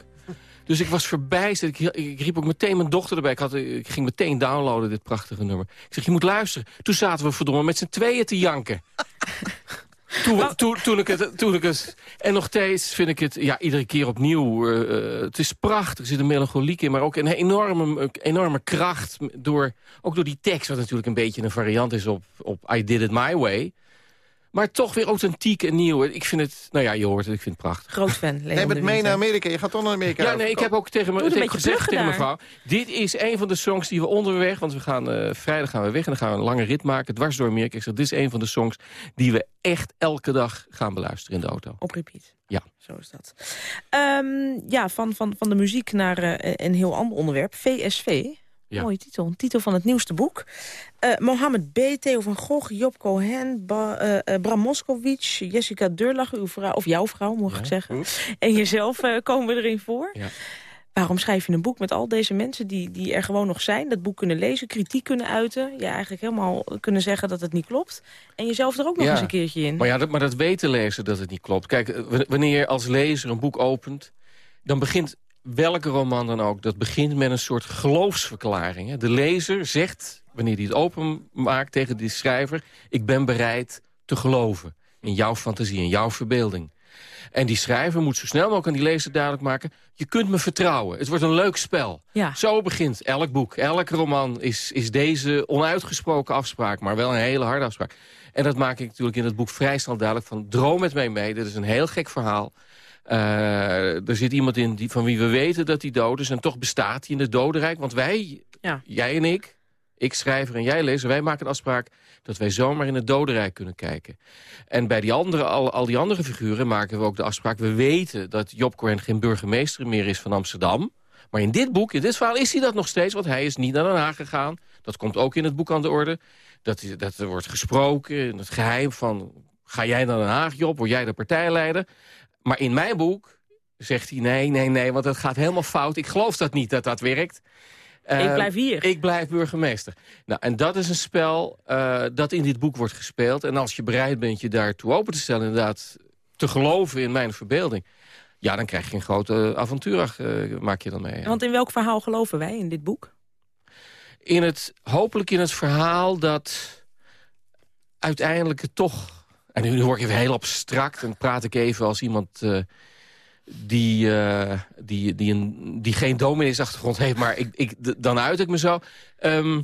Dus ik was verbijsterd. Ik, ik riep ook meteen mijn dochter erbij. Ik, had, ik ging meteen downloaden, dit prachtige nummer. Ik zeg, je moet luisteren. Toen zaten we verdomme met z'n tweeën te janken. Toen, toen, toen, ik het, toen ik het... En nog steeds vind ik het ja, iedere keer opnieuw... eh, eh, het is prachtig, er zit een melancholiek in... maar ook een enorme, enorme kracht. Door, ook door die tekst, wat natuurlijk een beetje een variant is op, op I Did It My Way... Maar toch weer authentiek en nieuw. Ik vind het, nou ja, je hoort het, ik vind het prachtig. Groot fan, Leon Neem het mee naar Amerika. Je gaat toch naar Amerika. Ja, nee, ik heb ook tegen, me, tegen gezegd tegen mevrouw... dit is een van de songs die we onderweg... want we gaan eh, vrijdag gaan we weg en dan gaan we een lange rit maken... dwars door Amerika. Ik zeg, dit is een van de songs die we echt elke dag gaan beluisteren in de auto. Op repeat. Ja. Zo is dat. Ehm, ja, van, van, van de muziek naar eh, een heel ander onderwerp. VSV. Ja. Mooie titel. Titel van het nieuwste boek. Eh Mohammed B., Theo van Gogh, Job Cohen, ba, eh, eh, Bram Moskowitz, Jessica Durlach, uw vrouw, of jouw vrouw, moet ik zeggen. En jezelf komen erin voor. Ja. Waarom schrijf je een boek met al deze mensen die, die er gewoon nog zijn... dat boek kunnen lezen, kritiek kunnen uiten... ja, eigenlijk helemaal kunnen zeggen dat het niet klopt... en jezelf er ook nog eens een keertje in. Maar, ja, dat, maar dat weten lezer dat het niet klopt. Kijk, wanneer je als lezer een boek opent... dan begint welke roman dan ook... dat begint met een soort geloofsverklaring. Hè. De lezer zegt, wanneer hij het openmaakt tegen die schrijver... ik ben bereid te geloven in jouw fantasie, in jouw verbeelding. En die schrijver moet zo snel mogelijk aan die lezer duidelijk maken... je kunt me vertrouwen, het wordt een leuk spel. Ja. Zo begint elk boek, elk roman is, is deze onuitgesproken afspraak... maar wel een hele harde afspraak. En dat maak ik natuurlijk in het boek vrij snel duidelijk van... droom met mij mee, dit is een heel gek verhaal. Eh, er zit iemand in die, van wie we weten dat hij dood is... en toch bestaat hij in het dodenrijk. Want wij, Ja. jij en ik, ik schrijver en jij lezer... wij maken een afspraak dat wij zomaar in het dodenrijk kunnen kijken. En bij die andere, al, al die andere figuren maken we ook de afspraak... we weten dat Job Cohen geen burgemeester meer is van Amsterdam... Maar in dit boek, in dit verhaal, is hij dat nog steeds. Want hij is niet naar Den Haag gegaan. Dat komt ook in het boek aan de orde. Dat, dat er wordt gesproken in het geheim van... ga jij naar Den Haag, Job? Word jij de partijleider? Maar in mijn boek zegt hij nee, nee, nee... want dat gaat helemaal fout. Ik geloof dat niet, dat dat werkt. Eh, Ik blijf hier. Ik blijf burgemeester. Nou, en dat is een spel eh, dat in dit boek wordt gespeeld. En als je bereid bent je daartoe open te stellen... inderdaad te geloven in mijn verbeelding... ja, dan krijg je een grote avontuur, eh, maak je dan mee. ja. Want in welk verhaal geloven wij in dit boek? in het, hopelijk in het verhaal dat uiteindelijk het toch... En nu word ik even heel abstract en praat ik even als iemand... eh, die, eh, die, die, een, die geen domineesachtergrond heeft, maar ik, ik, dan uit ik me zo. Ehm,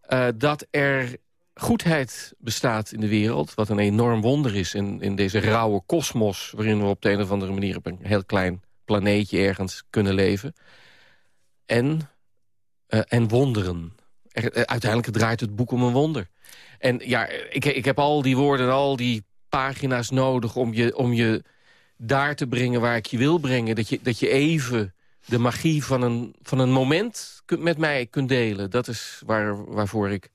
eh, dat er goedheid bestaat in de wereld, wat een enorm wonder is... in, in deze rauwe kosmos, waarin we op de een of andere manier... op een heel klein planeetje ergens kunnen leven. En en wonderen. Er, eh, uiteindelijk draait het boek om een wonder. En ja, ik, ik heb al die woorden en al die pagina's nodig... om je, om je daar te brengen waar ik je wil brengen. Dat je, dat je even de magie van een, van een moment kunt, met mij kunt delen. Dat is waar, waarvoor ik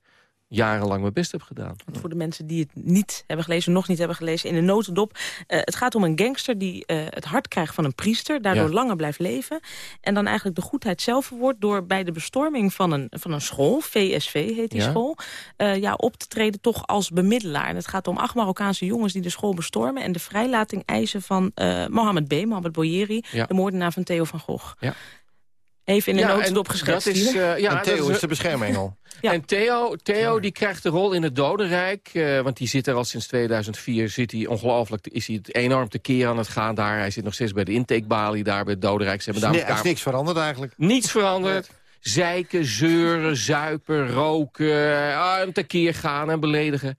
jarenlang mijn best heb gedaan. Voor de mensen die het niet hebben gelezen, nog niet hebben gelezen, in de notendop. Eh, het gaat om een gangster die eh, het hart krijgt van een priester, daardoor Ja. langer blijft leven. En dan eigenlijk de goedheid zelf verwoordt door bij de bestorming van een, van een school, VSV heet die Ja. school, eh, ja, op te treden toch als bemiddelaar. En het gaat om acht Marokkaanse jongens die de school bestormen en de vrijlating eisen van Mohammed B., Mohammed Boyeri, Ja. de moordenaar van Theo van Gogh. Ja. Even in de Ja, en notendop geschetst. dat is, eh, ja, en Theo dat is de beschermengel. En Theo, Theo die krijgt de rol in het dodenrijk. eh, want die zit er al sinds 2004. Zit hij ongelooflijk, is hij het enorm te keer aan het gaan daar. Hij zit nog steeds bij de intakebalie daar bij het dodenrijk. Ze hebben daar Nee, er is elkaar niks veranderd eigenlijk. niets veranderd. Zeiken, zeuren, zuipen, roken, ah, tekeer gaan en beledigen.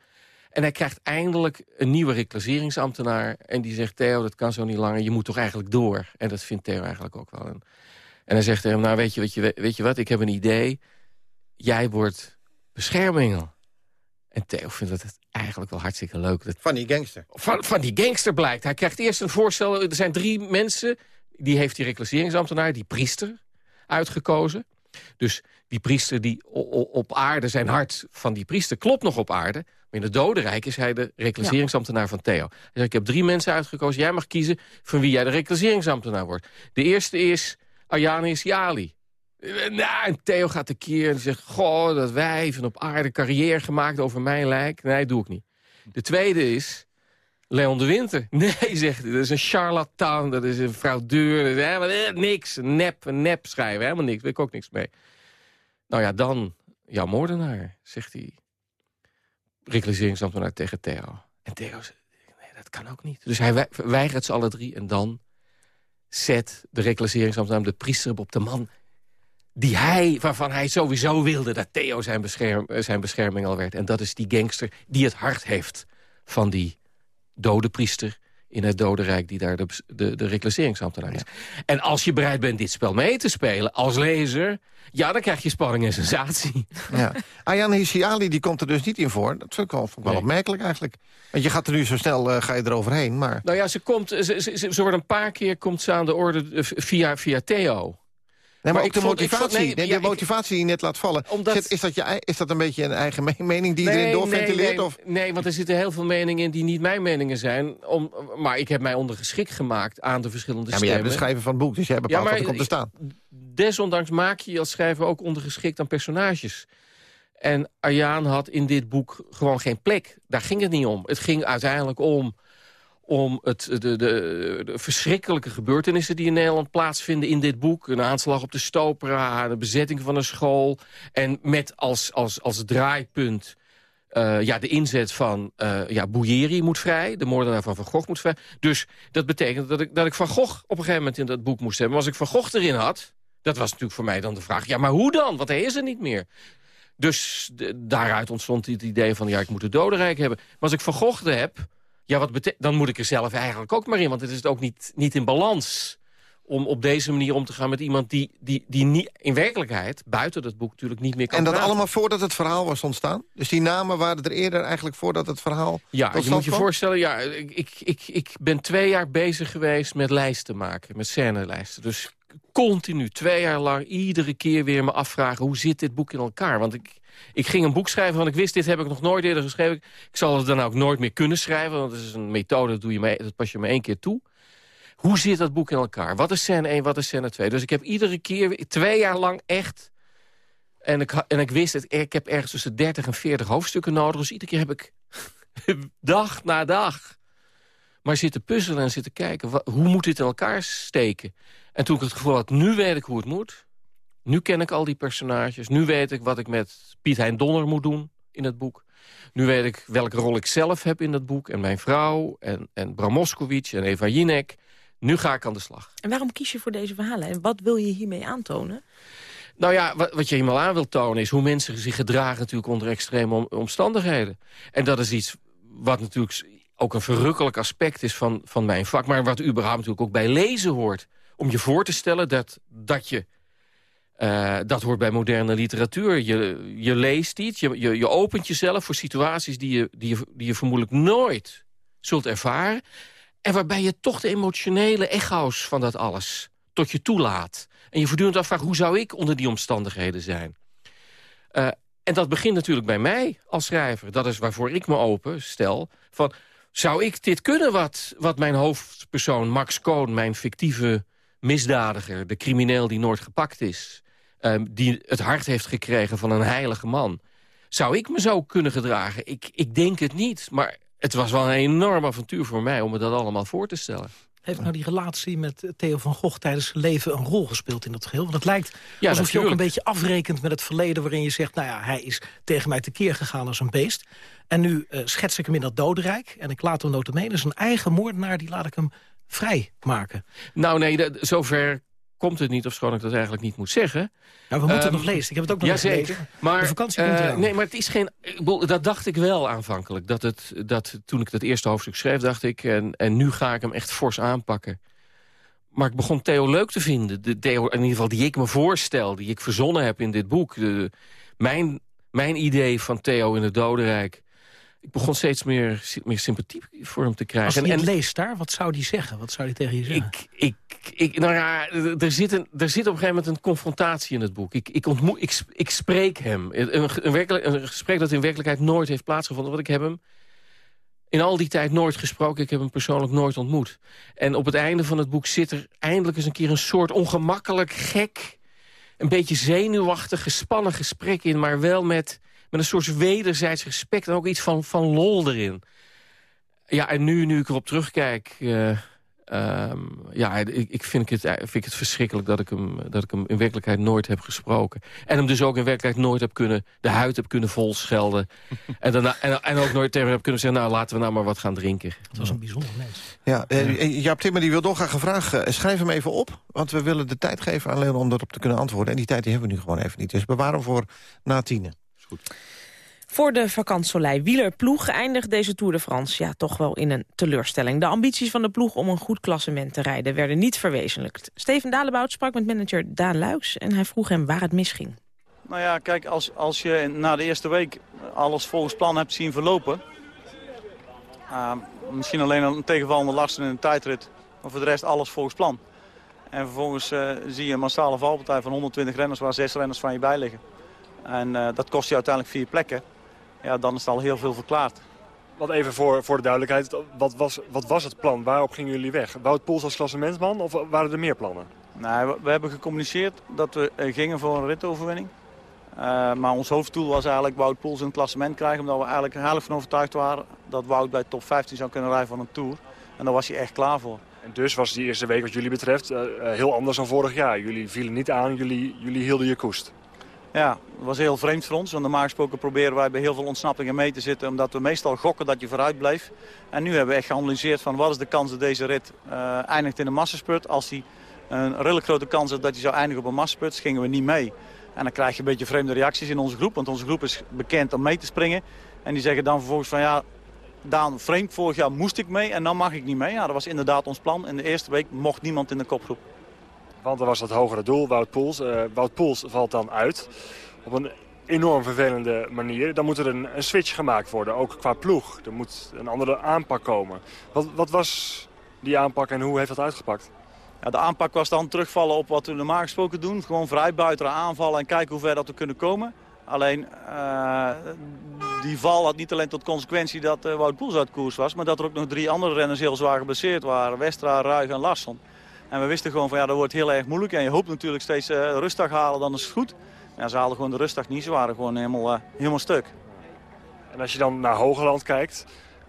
En hij krijgt eindelijk een nieuwe reclasseringsambtenaar. En die zegt, Theo, dat kan zo niet langer. Je moet toch eigenlijk door. En dat vindt Theo eigenlijk ook wel. En, en hij zegt tegen hem, nou weet je, weet, je, weet je wat, ik heb een idee. Jij wordt beschermengel. En Theo vindt dat eigenlijk wel hartstikke leuk. Dat Van die gangster. van, van die gangster blijkt. Hij krijgt eerst een voorstel. Er zijn drie mensen. Die heeft die reclasseringsambtenaar, die priester, uitgekozen. Dus die priester die op aarde, zijn hart van die priester klopt nog op aarde. Maar in het dodenrijk is hij de reclasseringsambtenaar van Theo. Hij zegt, ik heb drie mensen uitgekozen. Jij mag kiezen van wie jij de reclasseringsambtenaar wordt. De eerste is Ayane Isiali. Eh, Nou, en Theo gaat tekeer en zegt... Goh, dat wijf en op aarde carrière gemaakt over mijn lijk. Nee, doe ik niet. De tweede is Leon de Winter. Nee, zegt hij, dat is een charlatan, dat is een fraudeur. Dat is helemaal eh, niks, nep, nep schrijven, helemaal niks. Weet ik ook niks mee. Nou ja, dan jouw moordenaar, zegt hij. Reclasseringsambtenaar tegen Theo. En Theo zegt, nee, dat kan ook niet. Dus hij wij- weigert ze alle drie en dan zet de reclasseringsambtenaar de priester op de man die hij, waarvan hij sowieso wilde dat Theo zijn, bescherm, zijn bescherming al werd. En dat is die gangster die het hart heeft van die dode priester in het dodenrijk die daar de, de, de reclasseringsambtenaar is. En als je bereid bent dit spel mee te spelen als lezer... ja, dan krijg je spanning en sensatie. Ja. Ayaan Hirsi Ali die komt er dus niet in voor. Dat vind ik wel, wel Nee. opmerkelijk eigenlijk. Want je gaat er nu zo snel eh, ga je eroverheen, maar... Nou ja, ze, komt, ze, ze, ze, ze wordt een paar keer komt ze aan de orde eh, via, via Theo. Nee, maar, Maar ook de motivatie, vond- nee, ja, de motivatie die je net laat vallen. Omdat- Zit- is, dat je, is dat een beetje een eigen me- mening die je erin doorventileert? Nee, of? nee, want er zitten heel veel meningen in die niet mijn meningen zijn. Om, maar ik heb mij ondergeschikt gemaakt aan de verschillende Ja, maar jij bent de schrijver van het boek, dus jij bepaalt wat er komt te staan. Desondanks maak je je als schrijver ook ondergeschikt aan personages. En Arjaan had in dit boek gewoon geen plek. Daar ging het niet om. Het ging uiteindelijk om, om het, de, de, de verschrikkelijke gebeurtenissen... die in Nederland plaatsvinden in dit boek. Een aanslag op de Stopera, de bezetting van een school. En met als, als, als draaipunt eh, ja, de inzet van eh ja, Bouyeri moet vrij. De moordenaar van Van Gogh moet vrij. Dus dat betekent dat ik, dat ik Van Gogh op een gegeven moment in dat boek moest hebben. Maar als ik Van Gogh erin had, dat was natuurlijk voor mij dan de vraag... ja, maar hoe dan? Want hij is er niet meer. Dus daaruit ontstond het idee van... ja, ik moet de dodenrijk hebben. Maar als ik Van Gogh heb, ja, wat dan moet ik er zelf eigenlijk ook maar in. Want het is ook niet, niet in balans om op deze manier om te gaan met iemand... die, die, die niet, in werkelijkheid, buiten dat boek natuurlijk niet meer kan En dat praten. allemaal voordat het verhaal was ontstaan? Dus die namen waren er eerder eigenlijk voordat het verhaal Ja, je moet je kwam? voorstellen, ja, ik, ik, ik, ik ben twee jaar bezig geweest met lijsten maken, met scènelijsten. Dus continu, twee jaar lang, iedere keer weer me afvragen... hoe zit dit boek in elkaar? Want ik, ik ging een boek schrijven, want ik wist, dit heb ik nog nooit eerder geschreven. Ik zal het dan ook nooit meer kunnen schrijven, want het is een methode, dat, doe je maar, dat pas je maar één keer toe. Hoe zit dat boek in elkaar? Wat is scène 1, wat is scène 2? Dus ik heb iedere keer, twee jaar lang echt... En ik, en ik wist, het, ik heb ergens tussen 30 en 40 hoofdstukken nodig. Dus iedere keer heb ik dag na dag maar zitten puzzelen en zitten kijken. hoe moet dit in elkaar steken? En toen ik het gevoel had, nu weet ik hoe het moet. Nu ken ik al die personages. Nu weet ik wat ik met Piet Hein Donner moet doen in het boek. Nu weet ik welke rol ik zelf heb in dat boek. En mijn vrouw, en, en Bram Moskowitz en Eva Jinek. Nu ga ik aan de slag. En waarom kies je voor deze verhalen? En wat wil je hiermee aantonen? Nou ja, wat, wat je helemaal aan wil tonen is hoe mensen zich gedragen natuurlijk onder extreme om- omstandigheden. En dat is iets wat natuurlijk ook een verrukkelijk aspect is van, van mijn vak. Maar wat überhaupt natuurlijk ook bij lezen hoort. Om je voor te stellen dat, dat je... eh, dat hoort bij moderne literatuur. Je, je leest iets, je, je, opent jezelf voor situaties die je, die, je, die je vermoedelijk nooit zult ervaren. En waarbij je toch de emotionele echo's van dat alles tot je toelaat. En je voortdurend afvraagt, hoe zou ik onder die omstandigheden zijn? Eh, en dat begint natuurlijk bij mij als schrijver. Dat is waarvoor ik me open stel. Van, zou ik dit kunnen wat, wat mijn hoofdpersoon Max Koon... mijn fictieve misdadiger, de crimineel die nooit gepakt is... eh, die het hart heeft gekregen van een heilige man... zou ik me zo kunnen gedragen? Ik, ik denk het niet, maar het was wel een enorm avontuur voor mij... om me dat allemaal voor te stellen. Heeft nou die relatie met Theo van Gogh tijdens zijn leven een rol gespeeld in dat geheel? Want het lijkt Ja, alsof je ook een beetje afrekent met het verleden... waarin je zegt, nou ja, hij is tegen mij tekeer gegaan als een beest. En nu eh, schets ik hem in dat dodenrijk. En ik laat hem notabene zijn eigen moordenaar, die laat ik hem vrij maken. Nou nee, dat- zover komt het niet, of schoon ik dat eigenlijk niet moet zeggen. Ja, we moeten het Ehm, nog lezen. Ik heb het ook nog niet Jazeker. gelezen. Maar, De vakantie komt eh. Nee, maar het is geen... Dat dacht ik wel aanvankelijk. Dat het, dat, toen ik dat eerste hoofdstuk schreef, dacht ik... En, en nu ga ik hem echt fors aanpakken. Maar ik begon Theo leuk te vinden. De Theo, in ieder geval die ik me voorstel, die ik verzonnen heb in dit boek. De, mijn, mijn idee van Theo in het dodenrijk. Ik begon steeds meer, meer sympathie voor hem te krijgen. Als je En- en- leest daar, wat zou die zeggen? Wat zou die tegen je zeggen? ik, ik, nou ja, er zit, een, er zit op een gegeven moment een confrontatie in het boek. Ik, ik, ontmoet, ik, ik spreek hem. Een, een, werkelijk, een gesprek dat in werkelijkheid nooit heeft plaatsgevonden. Want ik heb hem in al die tijd nooit gesproken. Ik heb hem persoonlijk nooit ontmoet. En op het einde van het boek zit er eindelijk eens een keer een soort ongemakkelijk, gek... een beetje zenuwachtig, gespannen gesprek in... maar wel met, met een soort wederzijds respect en ook iets van, van lol erin. Ja, en nu, nu ik erop terugkijk... eh, ehm, ja, ik, ik, vind het, eh, vind ik het verschrikkelijk dat ik, hem, dat ik hem in werkelijkheid nooit heb gesproken. En hem dus ook in werkelijkheid nooit heb kunnen... de huid heb kunnen volschelden. en, daarna, en, en ook nooit tegen hem heb kunnen zeggen... nou, laten we nou maar wat gaan drinken. Het was een bijzonder mens. Ja, eh, Jaap Timmer die wil doorgaan gevraagd. eh, schrijf hem even op, want we willen de tijd geven aan Leon om erop te kunnen antwoorden. En die tijd die hebben we nu gewoon even niet. Dus bewaar hem voor na tienen. Voor de vakantsolei wielerploeg eindigt deze Tour de France ja, toch wel in een teleurstelling. De ambities van de ploeg om een goed klassement te rijden werden niet verwezenlijkt. Steven Dalebout sprak met manager Daan Luiks en hij vroeg hem waar het misging. Nou ja, kijk, als, als je na de eerste week alles volgens plan hebt zien verlopen... ah, misschien alleen een tegenvallende lasten in de tijdrit, maar voor de rest alles volgens plan. En vervolgens eh, zie je een massale valpartij van 120 renners waar zes renners van je bij liggen. En eh, dat kost je uiteindelijk vier plekken. Ja, dan is het al heel veel verklaard. Wat even voor, voor de duidelijkheid, wat was, wat was het plan? Waarop gingen jullie weg? Wout Poels als klassementsman of waren er meer plannen? Nee, we, we hebben gecommuniceerd dat we eh, gingen voor een ritoverwinning. Eh, maar ons hoofddoel was eigenlijk Wout Poels in het klassement krijgen. Omdat we eigenlijk heilig van overtuigd waren dat Wout bij top 15 zou kunnen rijden van een Tour. En daar was hij echt klaar voor. En dus was die eerste week wat jullie betreft heel anders dan vorig jaar. Jullie vielen niet aan, jullie, jullie hielden je koest. Ja, dat was heel vreemd voor ons. Want normaal gesproken proberen wij bij heel veel ontsnappingen mee te zitten. Omdat we meestal gokken dat je vooruit bleef. En nu hebben we echt geanalyseerd van wat is de kans dat deze rit eh, eindigt in een massaspurt. Als hij een redelijk grote kans heeft dat hij zou eindigen op een massaspurt, gingen we niet mee. En dan krijg je een beetje vreemde reacties in onze groep. Want onze groep is bekend om mee te springen. En die zeggen dan vervolgens van ja, Daan, vreemd, vorig jaar moest ik mee en dan mag ik niet mee. Ja, dat was inderdaad ons plan. In de eerste week mocht niemand in de kopgroep. Want er was dat hogere doel, Wout Poels. Eh, Wout Poels valt dan uit op een enorm vervelende manier. Dan moet er een, switch gemaakt worden, ook qua ploeg. Er moet een andere aanpak komen. Wat, wat was die aanpak en hoe heeft dat uitgepakt? Ja, de aanpak was dan terugvallen op wat we normaal gesproken doen. Gewoon vrijbuiteren, aanvallen en kijken hoe ver dat we kunnen komen. Alleen, eh, die val had niet alleen tot consequentie dat uh, Wout Poels uit koers was... maar dat er ook nog drie andere renners heel zwaar geblesseerd waren. Westra, Ruig en Larsson. En we wisten gewoon van ja, dat wordt heel erg moeilijk. En je hoopt natuurlijk steeds uh, rustdag halen, dan is het goed. Ja, ze haalden gewoon de rustdag niet. Ze waren gewoon helemaal, helemaal stuk. En als je dan naar Hogeland kijkt...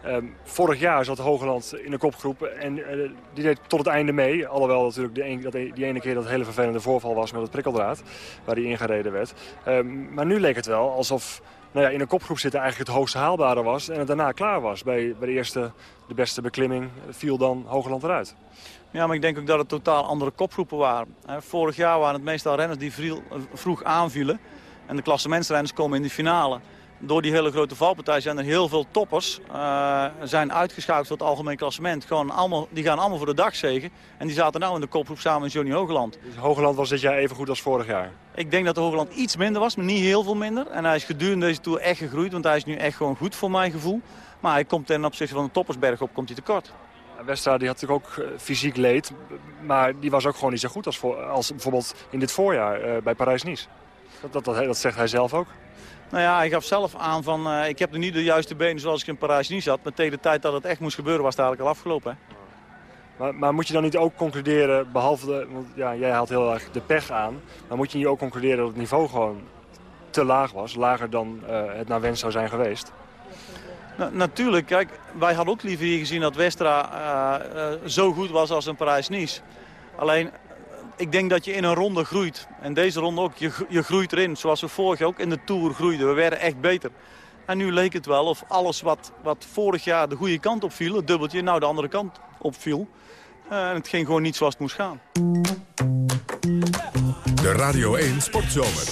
Um, vorig jaar zat Hogeland in de kopgroep en uh, die deed tot het einde mee. Alhoewel natuurlijk dat, die ene keer dat hele vervelende voorval was met het prikkeldraad. Waar hij ingereden werd. Um, maar nu leek het wel alsof nou ja, in een kopgroep zitten eigenlijk het hoogste haalbare was. En het daarna klaar was. Bij, bij de eerste, de beste beklimming viel dan Hogeland eruit. Ja, maar ik denk ook dat het totaal andere kopgroepen waren. Vorig jaar waren het meestal renners die vroeg aanvielen. En de klassementsrenners komen in de finale door die hele grote valpartij zijn er heel veel toppers. Uh, zijn uitgeschakeld tot het algemeen klassement. Gewoon allemaal, die gaan allemaal voor de dagzegen. En die zaten nou in de kopgroep samen met Johnny Hogeland. Dus Hogeland was dit jaar even goed als vorig jaar? Ik denk dat de Hogeland iets minder was, maar niet heel veel minder. En hij is gedurende deze Tour echt gegroeid, want hij is nu echt gewoon goed voor mijn gevoel. Maar hij komt ten opzichte van de toppersberg op, komt hij tekort. Westra die had natuurlijk ook fysiek leed, maar die was ook gewoon niet zo goed als, voor, als bijvoorbeeld in dit voorjaar uh, bij Parijs-Nice. Dat, dat, dat, dat zegt hij zelf ook. Nou ja, hij gaf zelf aan van uh, ik heb er niet de juiste benen zoals ik in Parijs niet zat. Maar tegen de tijd dat het echt moest gebeuren was het eigenlijk al afgelopen. Hè? Maar, maar, moet je dan niet ook concluderen, behalve de, want ja, jij haalt heel erg de pech aan. Maar moet je niet ook concluderen dat het niveau gewoon te laag was? Lager dan het naar wens zou zijn geweest? Nou, natuurlijk, kijk, wij hadden ook liever hier gezien dat Westra uh, zo goed was als een Parijs-Nice. Alleen ik denk dat je in een ronde groeit. En deze ronde ook, je, je groeit erin. Zoals we vorig jaar ook in de Tour groeiden. We werden echt beter. En nu leek het wel of alles wat, wat vorig jaar de goede kant opviel... het dubbeltje, nou de andere kant opviel. Uh, en het ging gewoon niet zoals het moest gaan. De Radio 1 Sportzomer.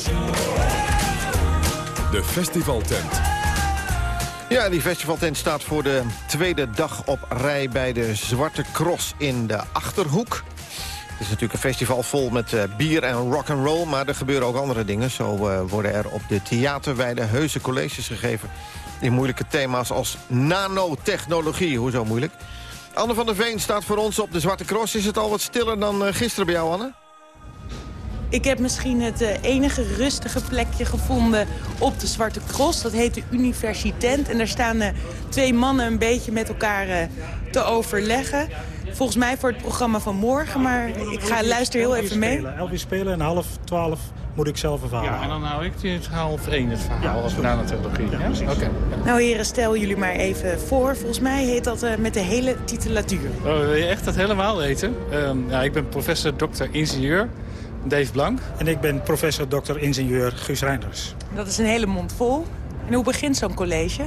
De festivaltent. Ja, die festivaltent staat voor de tweede dag op rij bij de Zwarte Cross in de Achterhoek. Het is natuurlijk een festival vol met uh, bier en rock roll, maar er gebeuren ook andere dingen. Zo uh, worden er op de theaterweide heuse colleges gegeven... in moeilijke thema's als nanotechnologie. Hoezo moeilijk? Anne van der Veen staat voor ons op de Zwarte Cross. Is het al wat stiller dan uh, gisteren bij jou, Anne? Ik heb misschien het uh, enige rustige plekje gevonden op de Zwarte Cross. Dat heet de Universiteit. En daar staan uh, twee mannen een beetje met elkaar uh, te overleggen. Volgens mij voor het programma van morgen, maar ik ga luisteren heel even mee. Elvis spelen en half twaalf moet ik zelf een verhaal Ja, en dan hou ik het half één het verhaal ja, als we nanotechnologie. Ja, ja? Oké. Okay. Nou heren, stel jullie maar even voor. Volgens mij heet dat uh, met de hele titulatuur. Oh, wil je echt dat helemaal weten? Um, ja, ik ben professor dokter ingenieur. Dave Blank. En ik ben professor dokter ingenieur Guus Reinders. Dat is een hele mond vol. En hoe begint zo'n college?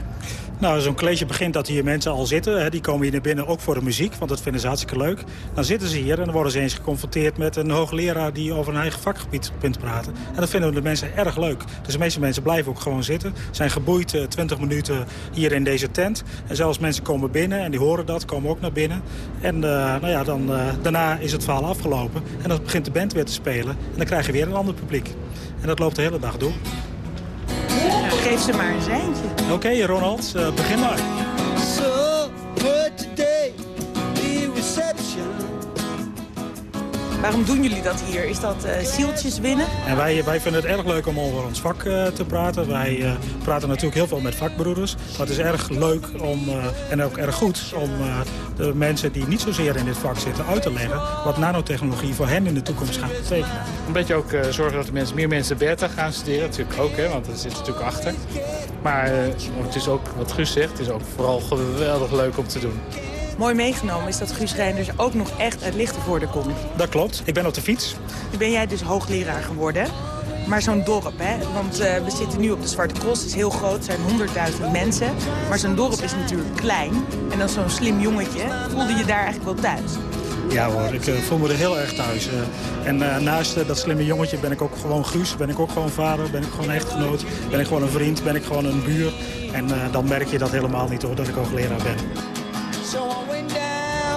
Nou, zo'n college begint dat hier mensen al zitten. Hè. Die komen hier naar binnen ook voor de muziek, want dat vinden ze hartstikke leuk. Dan zitten ze hier en dan worden ze eens geconfronteerd met een hoogleraar... die over een eigen vakgebied kunt praten. En dat vinden de mensen erg leuk. Dus de meeste mensen blijven ook gewoon zitten. Zijn geboeid uh, 20 minuten hier in deze tent. En zelfs mensen komen binnen en die horen dat, komen ook naar binnen. En uh, nou ja, dan, uh, daarna is het verhaal afgelopen. En dan begint de band weer te spelen. En dan krijg je weer een ander publiek. En dat loopt de hele dag door. Geef ze maar een seintje. Oké, okay, Ronald, uh, begin maar. Waarom doen jullie dat hier? Is dat eh, zieltjes winnen? En wij, wij vinden het erg leuk om over ons vak eh, te praten. Wij eh, praten natuurlijk heel veel met vakbroeders. Maar het is erg leuk om, eh, en ook erg goed om eh, de mensen die niet zozeer in dit vak zitten uit te leggen... wat nanotechnologie voor hen in de toekomst gaat betekenen. Een beetje ook eh, zorgen dat de mensen, meer mensen Bertha gaan studeren. Natuurlijk ook, hè, want dat zit natuurlijk achter. Maar eh, het is ook, wat Guus zegt, het is ook vooral geweldig leuk om te doen. Mooi meegenomen is dat Guus Reinders ook nog echt uit Lichtenvoorde komt. Dat klopt. Ik ben op de fiets. Nu ben jij dus hoogleraar geworden. Maar zo'n dorp, hè? Want eh, we zitten nu op de Zwarte Cross, het is heel groot, het zijn 100.000 mensen. Maar zo'n dorp is natuurlijk klein. En als zo'n slim jongetje voelde je daar eigenlijk wel thuis. Ja hoor, ik eh, voel me er heel erg thuis. eh. en naast dat slimme jongetje ben ik ook gewoon Guus, ben ik ook gewoon vader, ben ik gewoon echtgenoot, ben ik gewoon een vriend, ben ik gewoon een buur. En eh, dan merk je dat helemaal niet hoor, dat ik hoogleraar ben.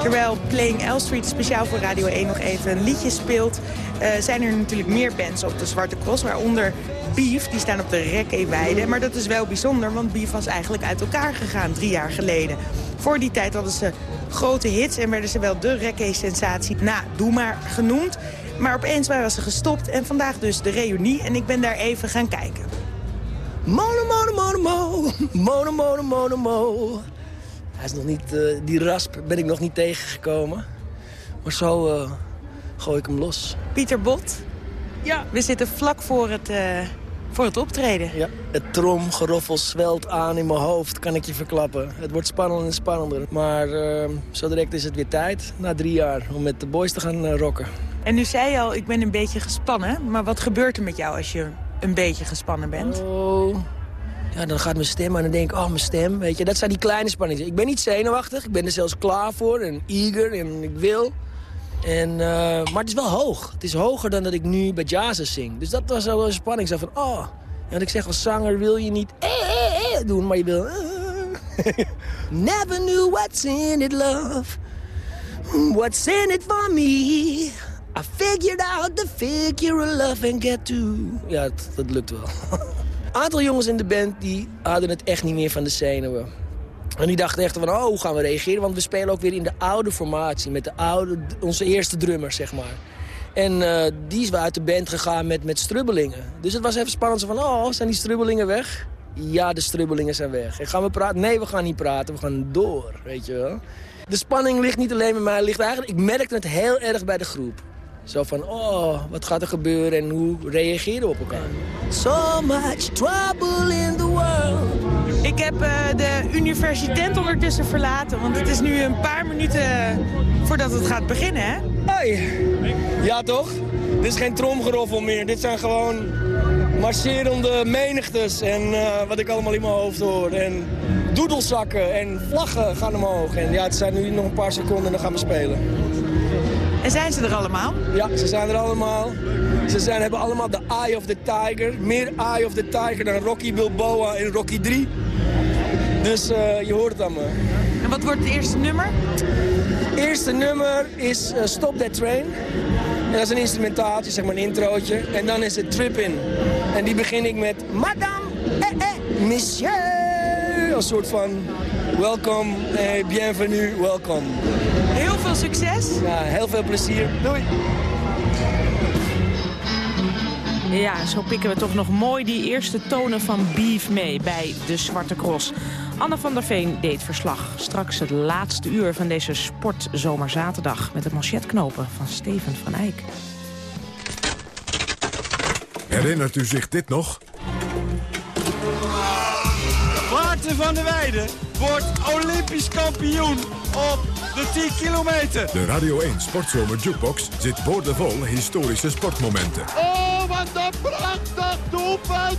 Terwijl Playing L Street speciaal voor Radio 1 nog even een liedje speelt... eh, zijn er natuurlijk meer bands op de Zwarte Cross, waaronder Beef. Die staan op de Rekkeweide. Maar dat is wel bijzonder, want Beef was eigenlijk uit elkaar gegaan drie jaar geleden. Voor die tijd hadden ze grote hits en werden ze wel de reggae-sensatie na Doe Maar genoemd. Maar opeens waren ze gestopt en vandaag dus de reunie. En ik ben daar even gaan kijken. Mono, mono, mono, mo. Mono, mono, mono, mo. Hij is nog niet, eh, die rasp ben ik nog niet tegengekomen. Maar zo eh, gooi ik hem los. Pieter Bot, ja. we zitten vlak voor het, eh, voor het optreden. Ja. Het tromgeroffel zwelt aan in mijn hoofd, kan ik je verklappen. Het wordt spannender en spannender. Maar eh, zo direct is het weer tijd, na drie jaar, om met de boys te gaan rocken. En nu zei je al, ik ben een beetje gespannen. Maar wat gebeurt er met jou als je een beetje gespannen bent? Oh, ja, dan gaat mijn stem en dan denk ik, oh, mijn stem. Weet je, dat zijn die kleine spanningen. Ik ben niet zenuwachtig, ik ben er zelfs klaar voor en eager en ik wil. En, eh, maar het is wel hoog. Het is hoger dan dat ik nu bij Jazz zing. Dus dat was wel een spanning. Zo van, oh. En ik zeg als zanger wil je niet eh, eh, eh doen, maar je wil... eh. Never knew what's in it, love. What's in it for me? I figured out the figure of love and get to... Ja, dat lukt wel. Aantal jongens in de band die hadden het echt niet meer van de zenuwen. En die dachten echt van, oh, hoe gaan we reageren? Want we spelen ook weer in de oude formatie. Met de oude, onze eerste drummer, zeg maar. En eh, die is wel uit de band gegaan met, met strubbelingen. Dus het was even spannend. Van, oh, zijn die strubbelingen weg? Ja, de strubbelingen zijn weg. En gaan we praten? Nee, we gaan niet praten. We gaan door, weet je wel. De spanning ligt niet alleen bij mij. Ligt eigenlijk, ik merkte het heel erg bij de groep. Zo van, oh, wat gaat er gebeuren en hoe reageren we op elkaar? So much trouble in the world. Ik heb eh, de universiteit ondertussen verlaten. Want het is nu een paar minuten voordat het gaat beginnen, hè? Hoi. Ja, toch? Dit is geen tromgeroffel meer. Dit zijn gewoon marcherende menigtes en eh, wat ik allemaal in mijn hoofd hoor. En doedelzakken en vlaggen gaan omhoog. En ja, het zijn nu nog een paar seconden en dan gaan we spelen. En zijn ze er allemaal? Ja, ze zijn er allemaal. Ze zijn, hebben allemaal de Eye of the Tiger. Meer Eye of the Tiger dan Rocky Balboa in Rocky 3. Dus eh, je hoort het allemaal. En wat wordt het eerste nummer? Het eerste nummer is eh, Stop That Train. En dat is een instrumentaaltje, zeg maar een introotje. En dan is het Trip In. En die begin ik met Madame, eh eh, Monsieur. Een soort van welkom, eh, bienvenue, welkom. Heel veel succes. Ja, heel veel plezier. Doei. Ja, zo pikken we toch nog mooi die eerste tonen van Beef mee bij de Zwarte Cross. Anne van der Veen deed verslag. Straks het laatste uur van deze sportzomerzaterdag... met het manchetknopen van Steven van Eyck. Herinnert u zich dit nog? Maarten van der Weijden wordt Olympisch kampioen op de 10 kilometer. De Radio 1 Sportzomer Jukebox zit boordevol historische sportmomenten. Oh, wat een prachtig doelpunt!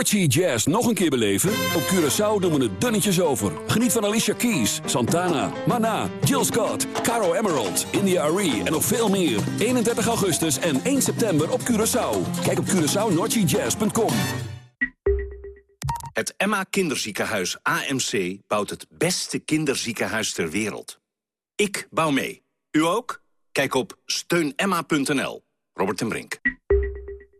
Noordsea Jazz nog een keer beleven? Op Curaçao doen we het dunnetjes over. Geniet van Alicia Keys, Santana, Mana, Jill Scott, Caro Emerald, India Arie en nog veel meer. 31 augustus en 1 september op Curaçao. Kijk op CuraçaoNoordseaJazz.com. Het Emma Kinderziekenhuis AMC bouwt het beste kinderziekenhuis ter wereld. Ik bouw mee. U ook? Kijk op steunemma.nl. Robert ten Brink.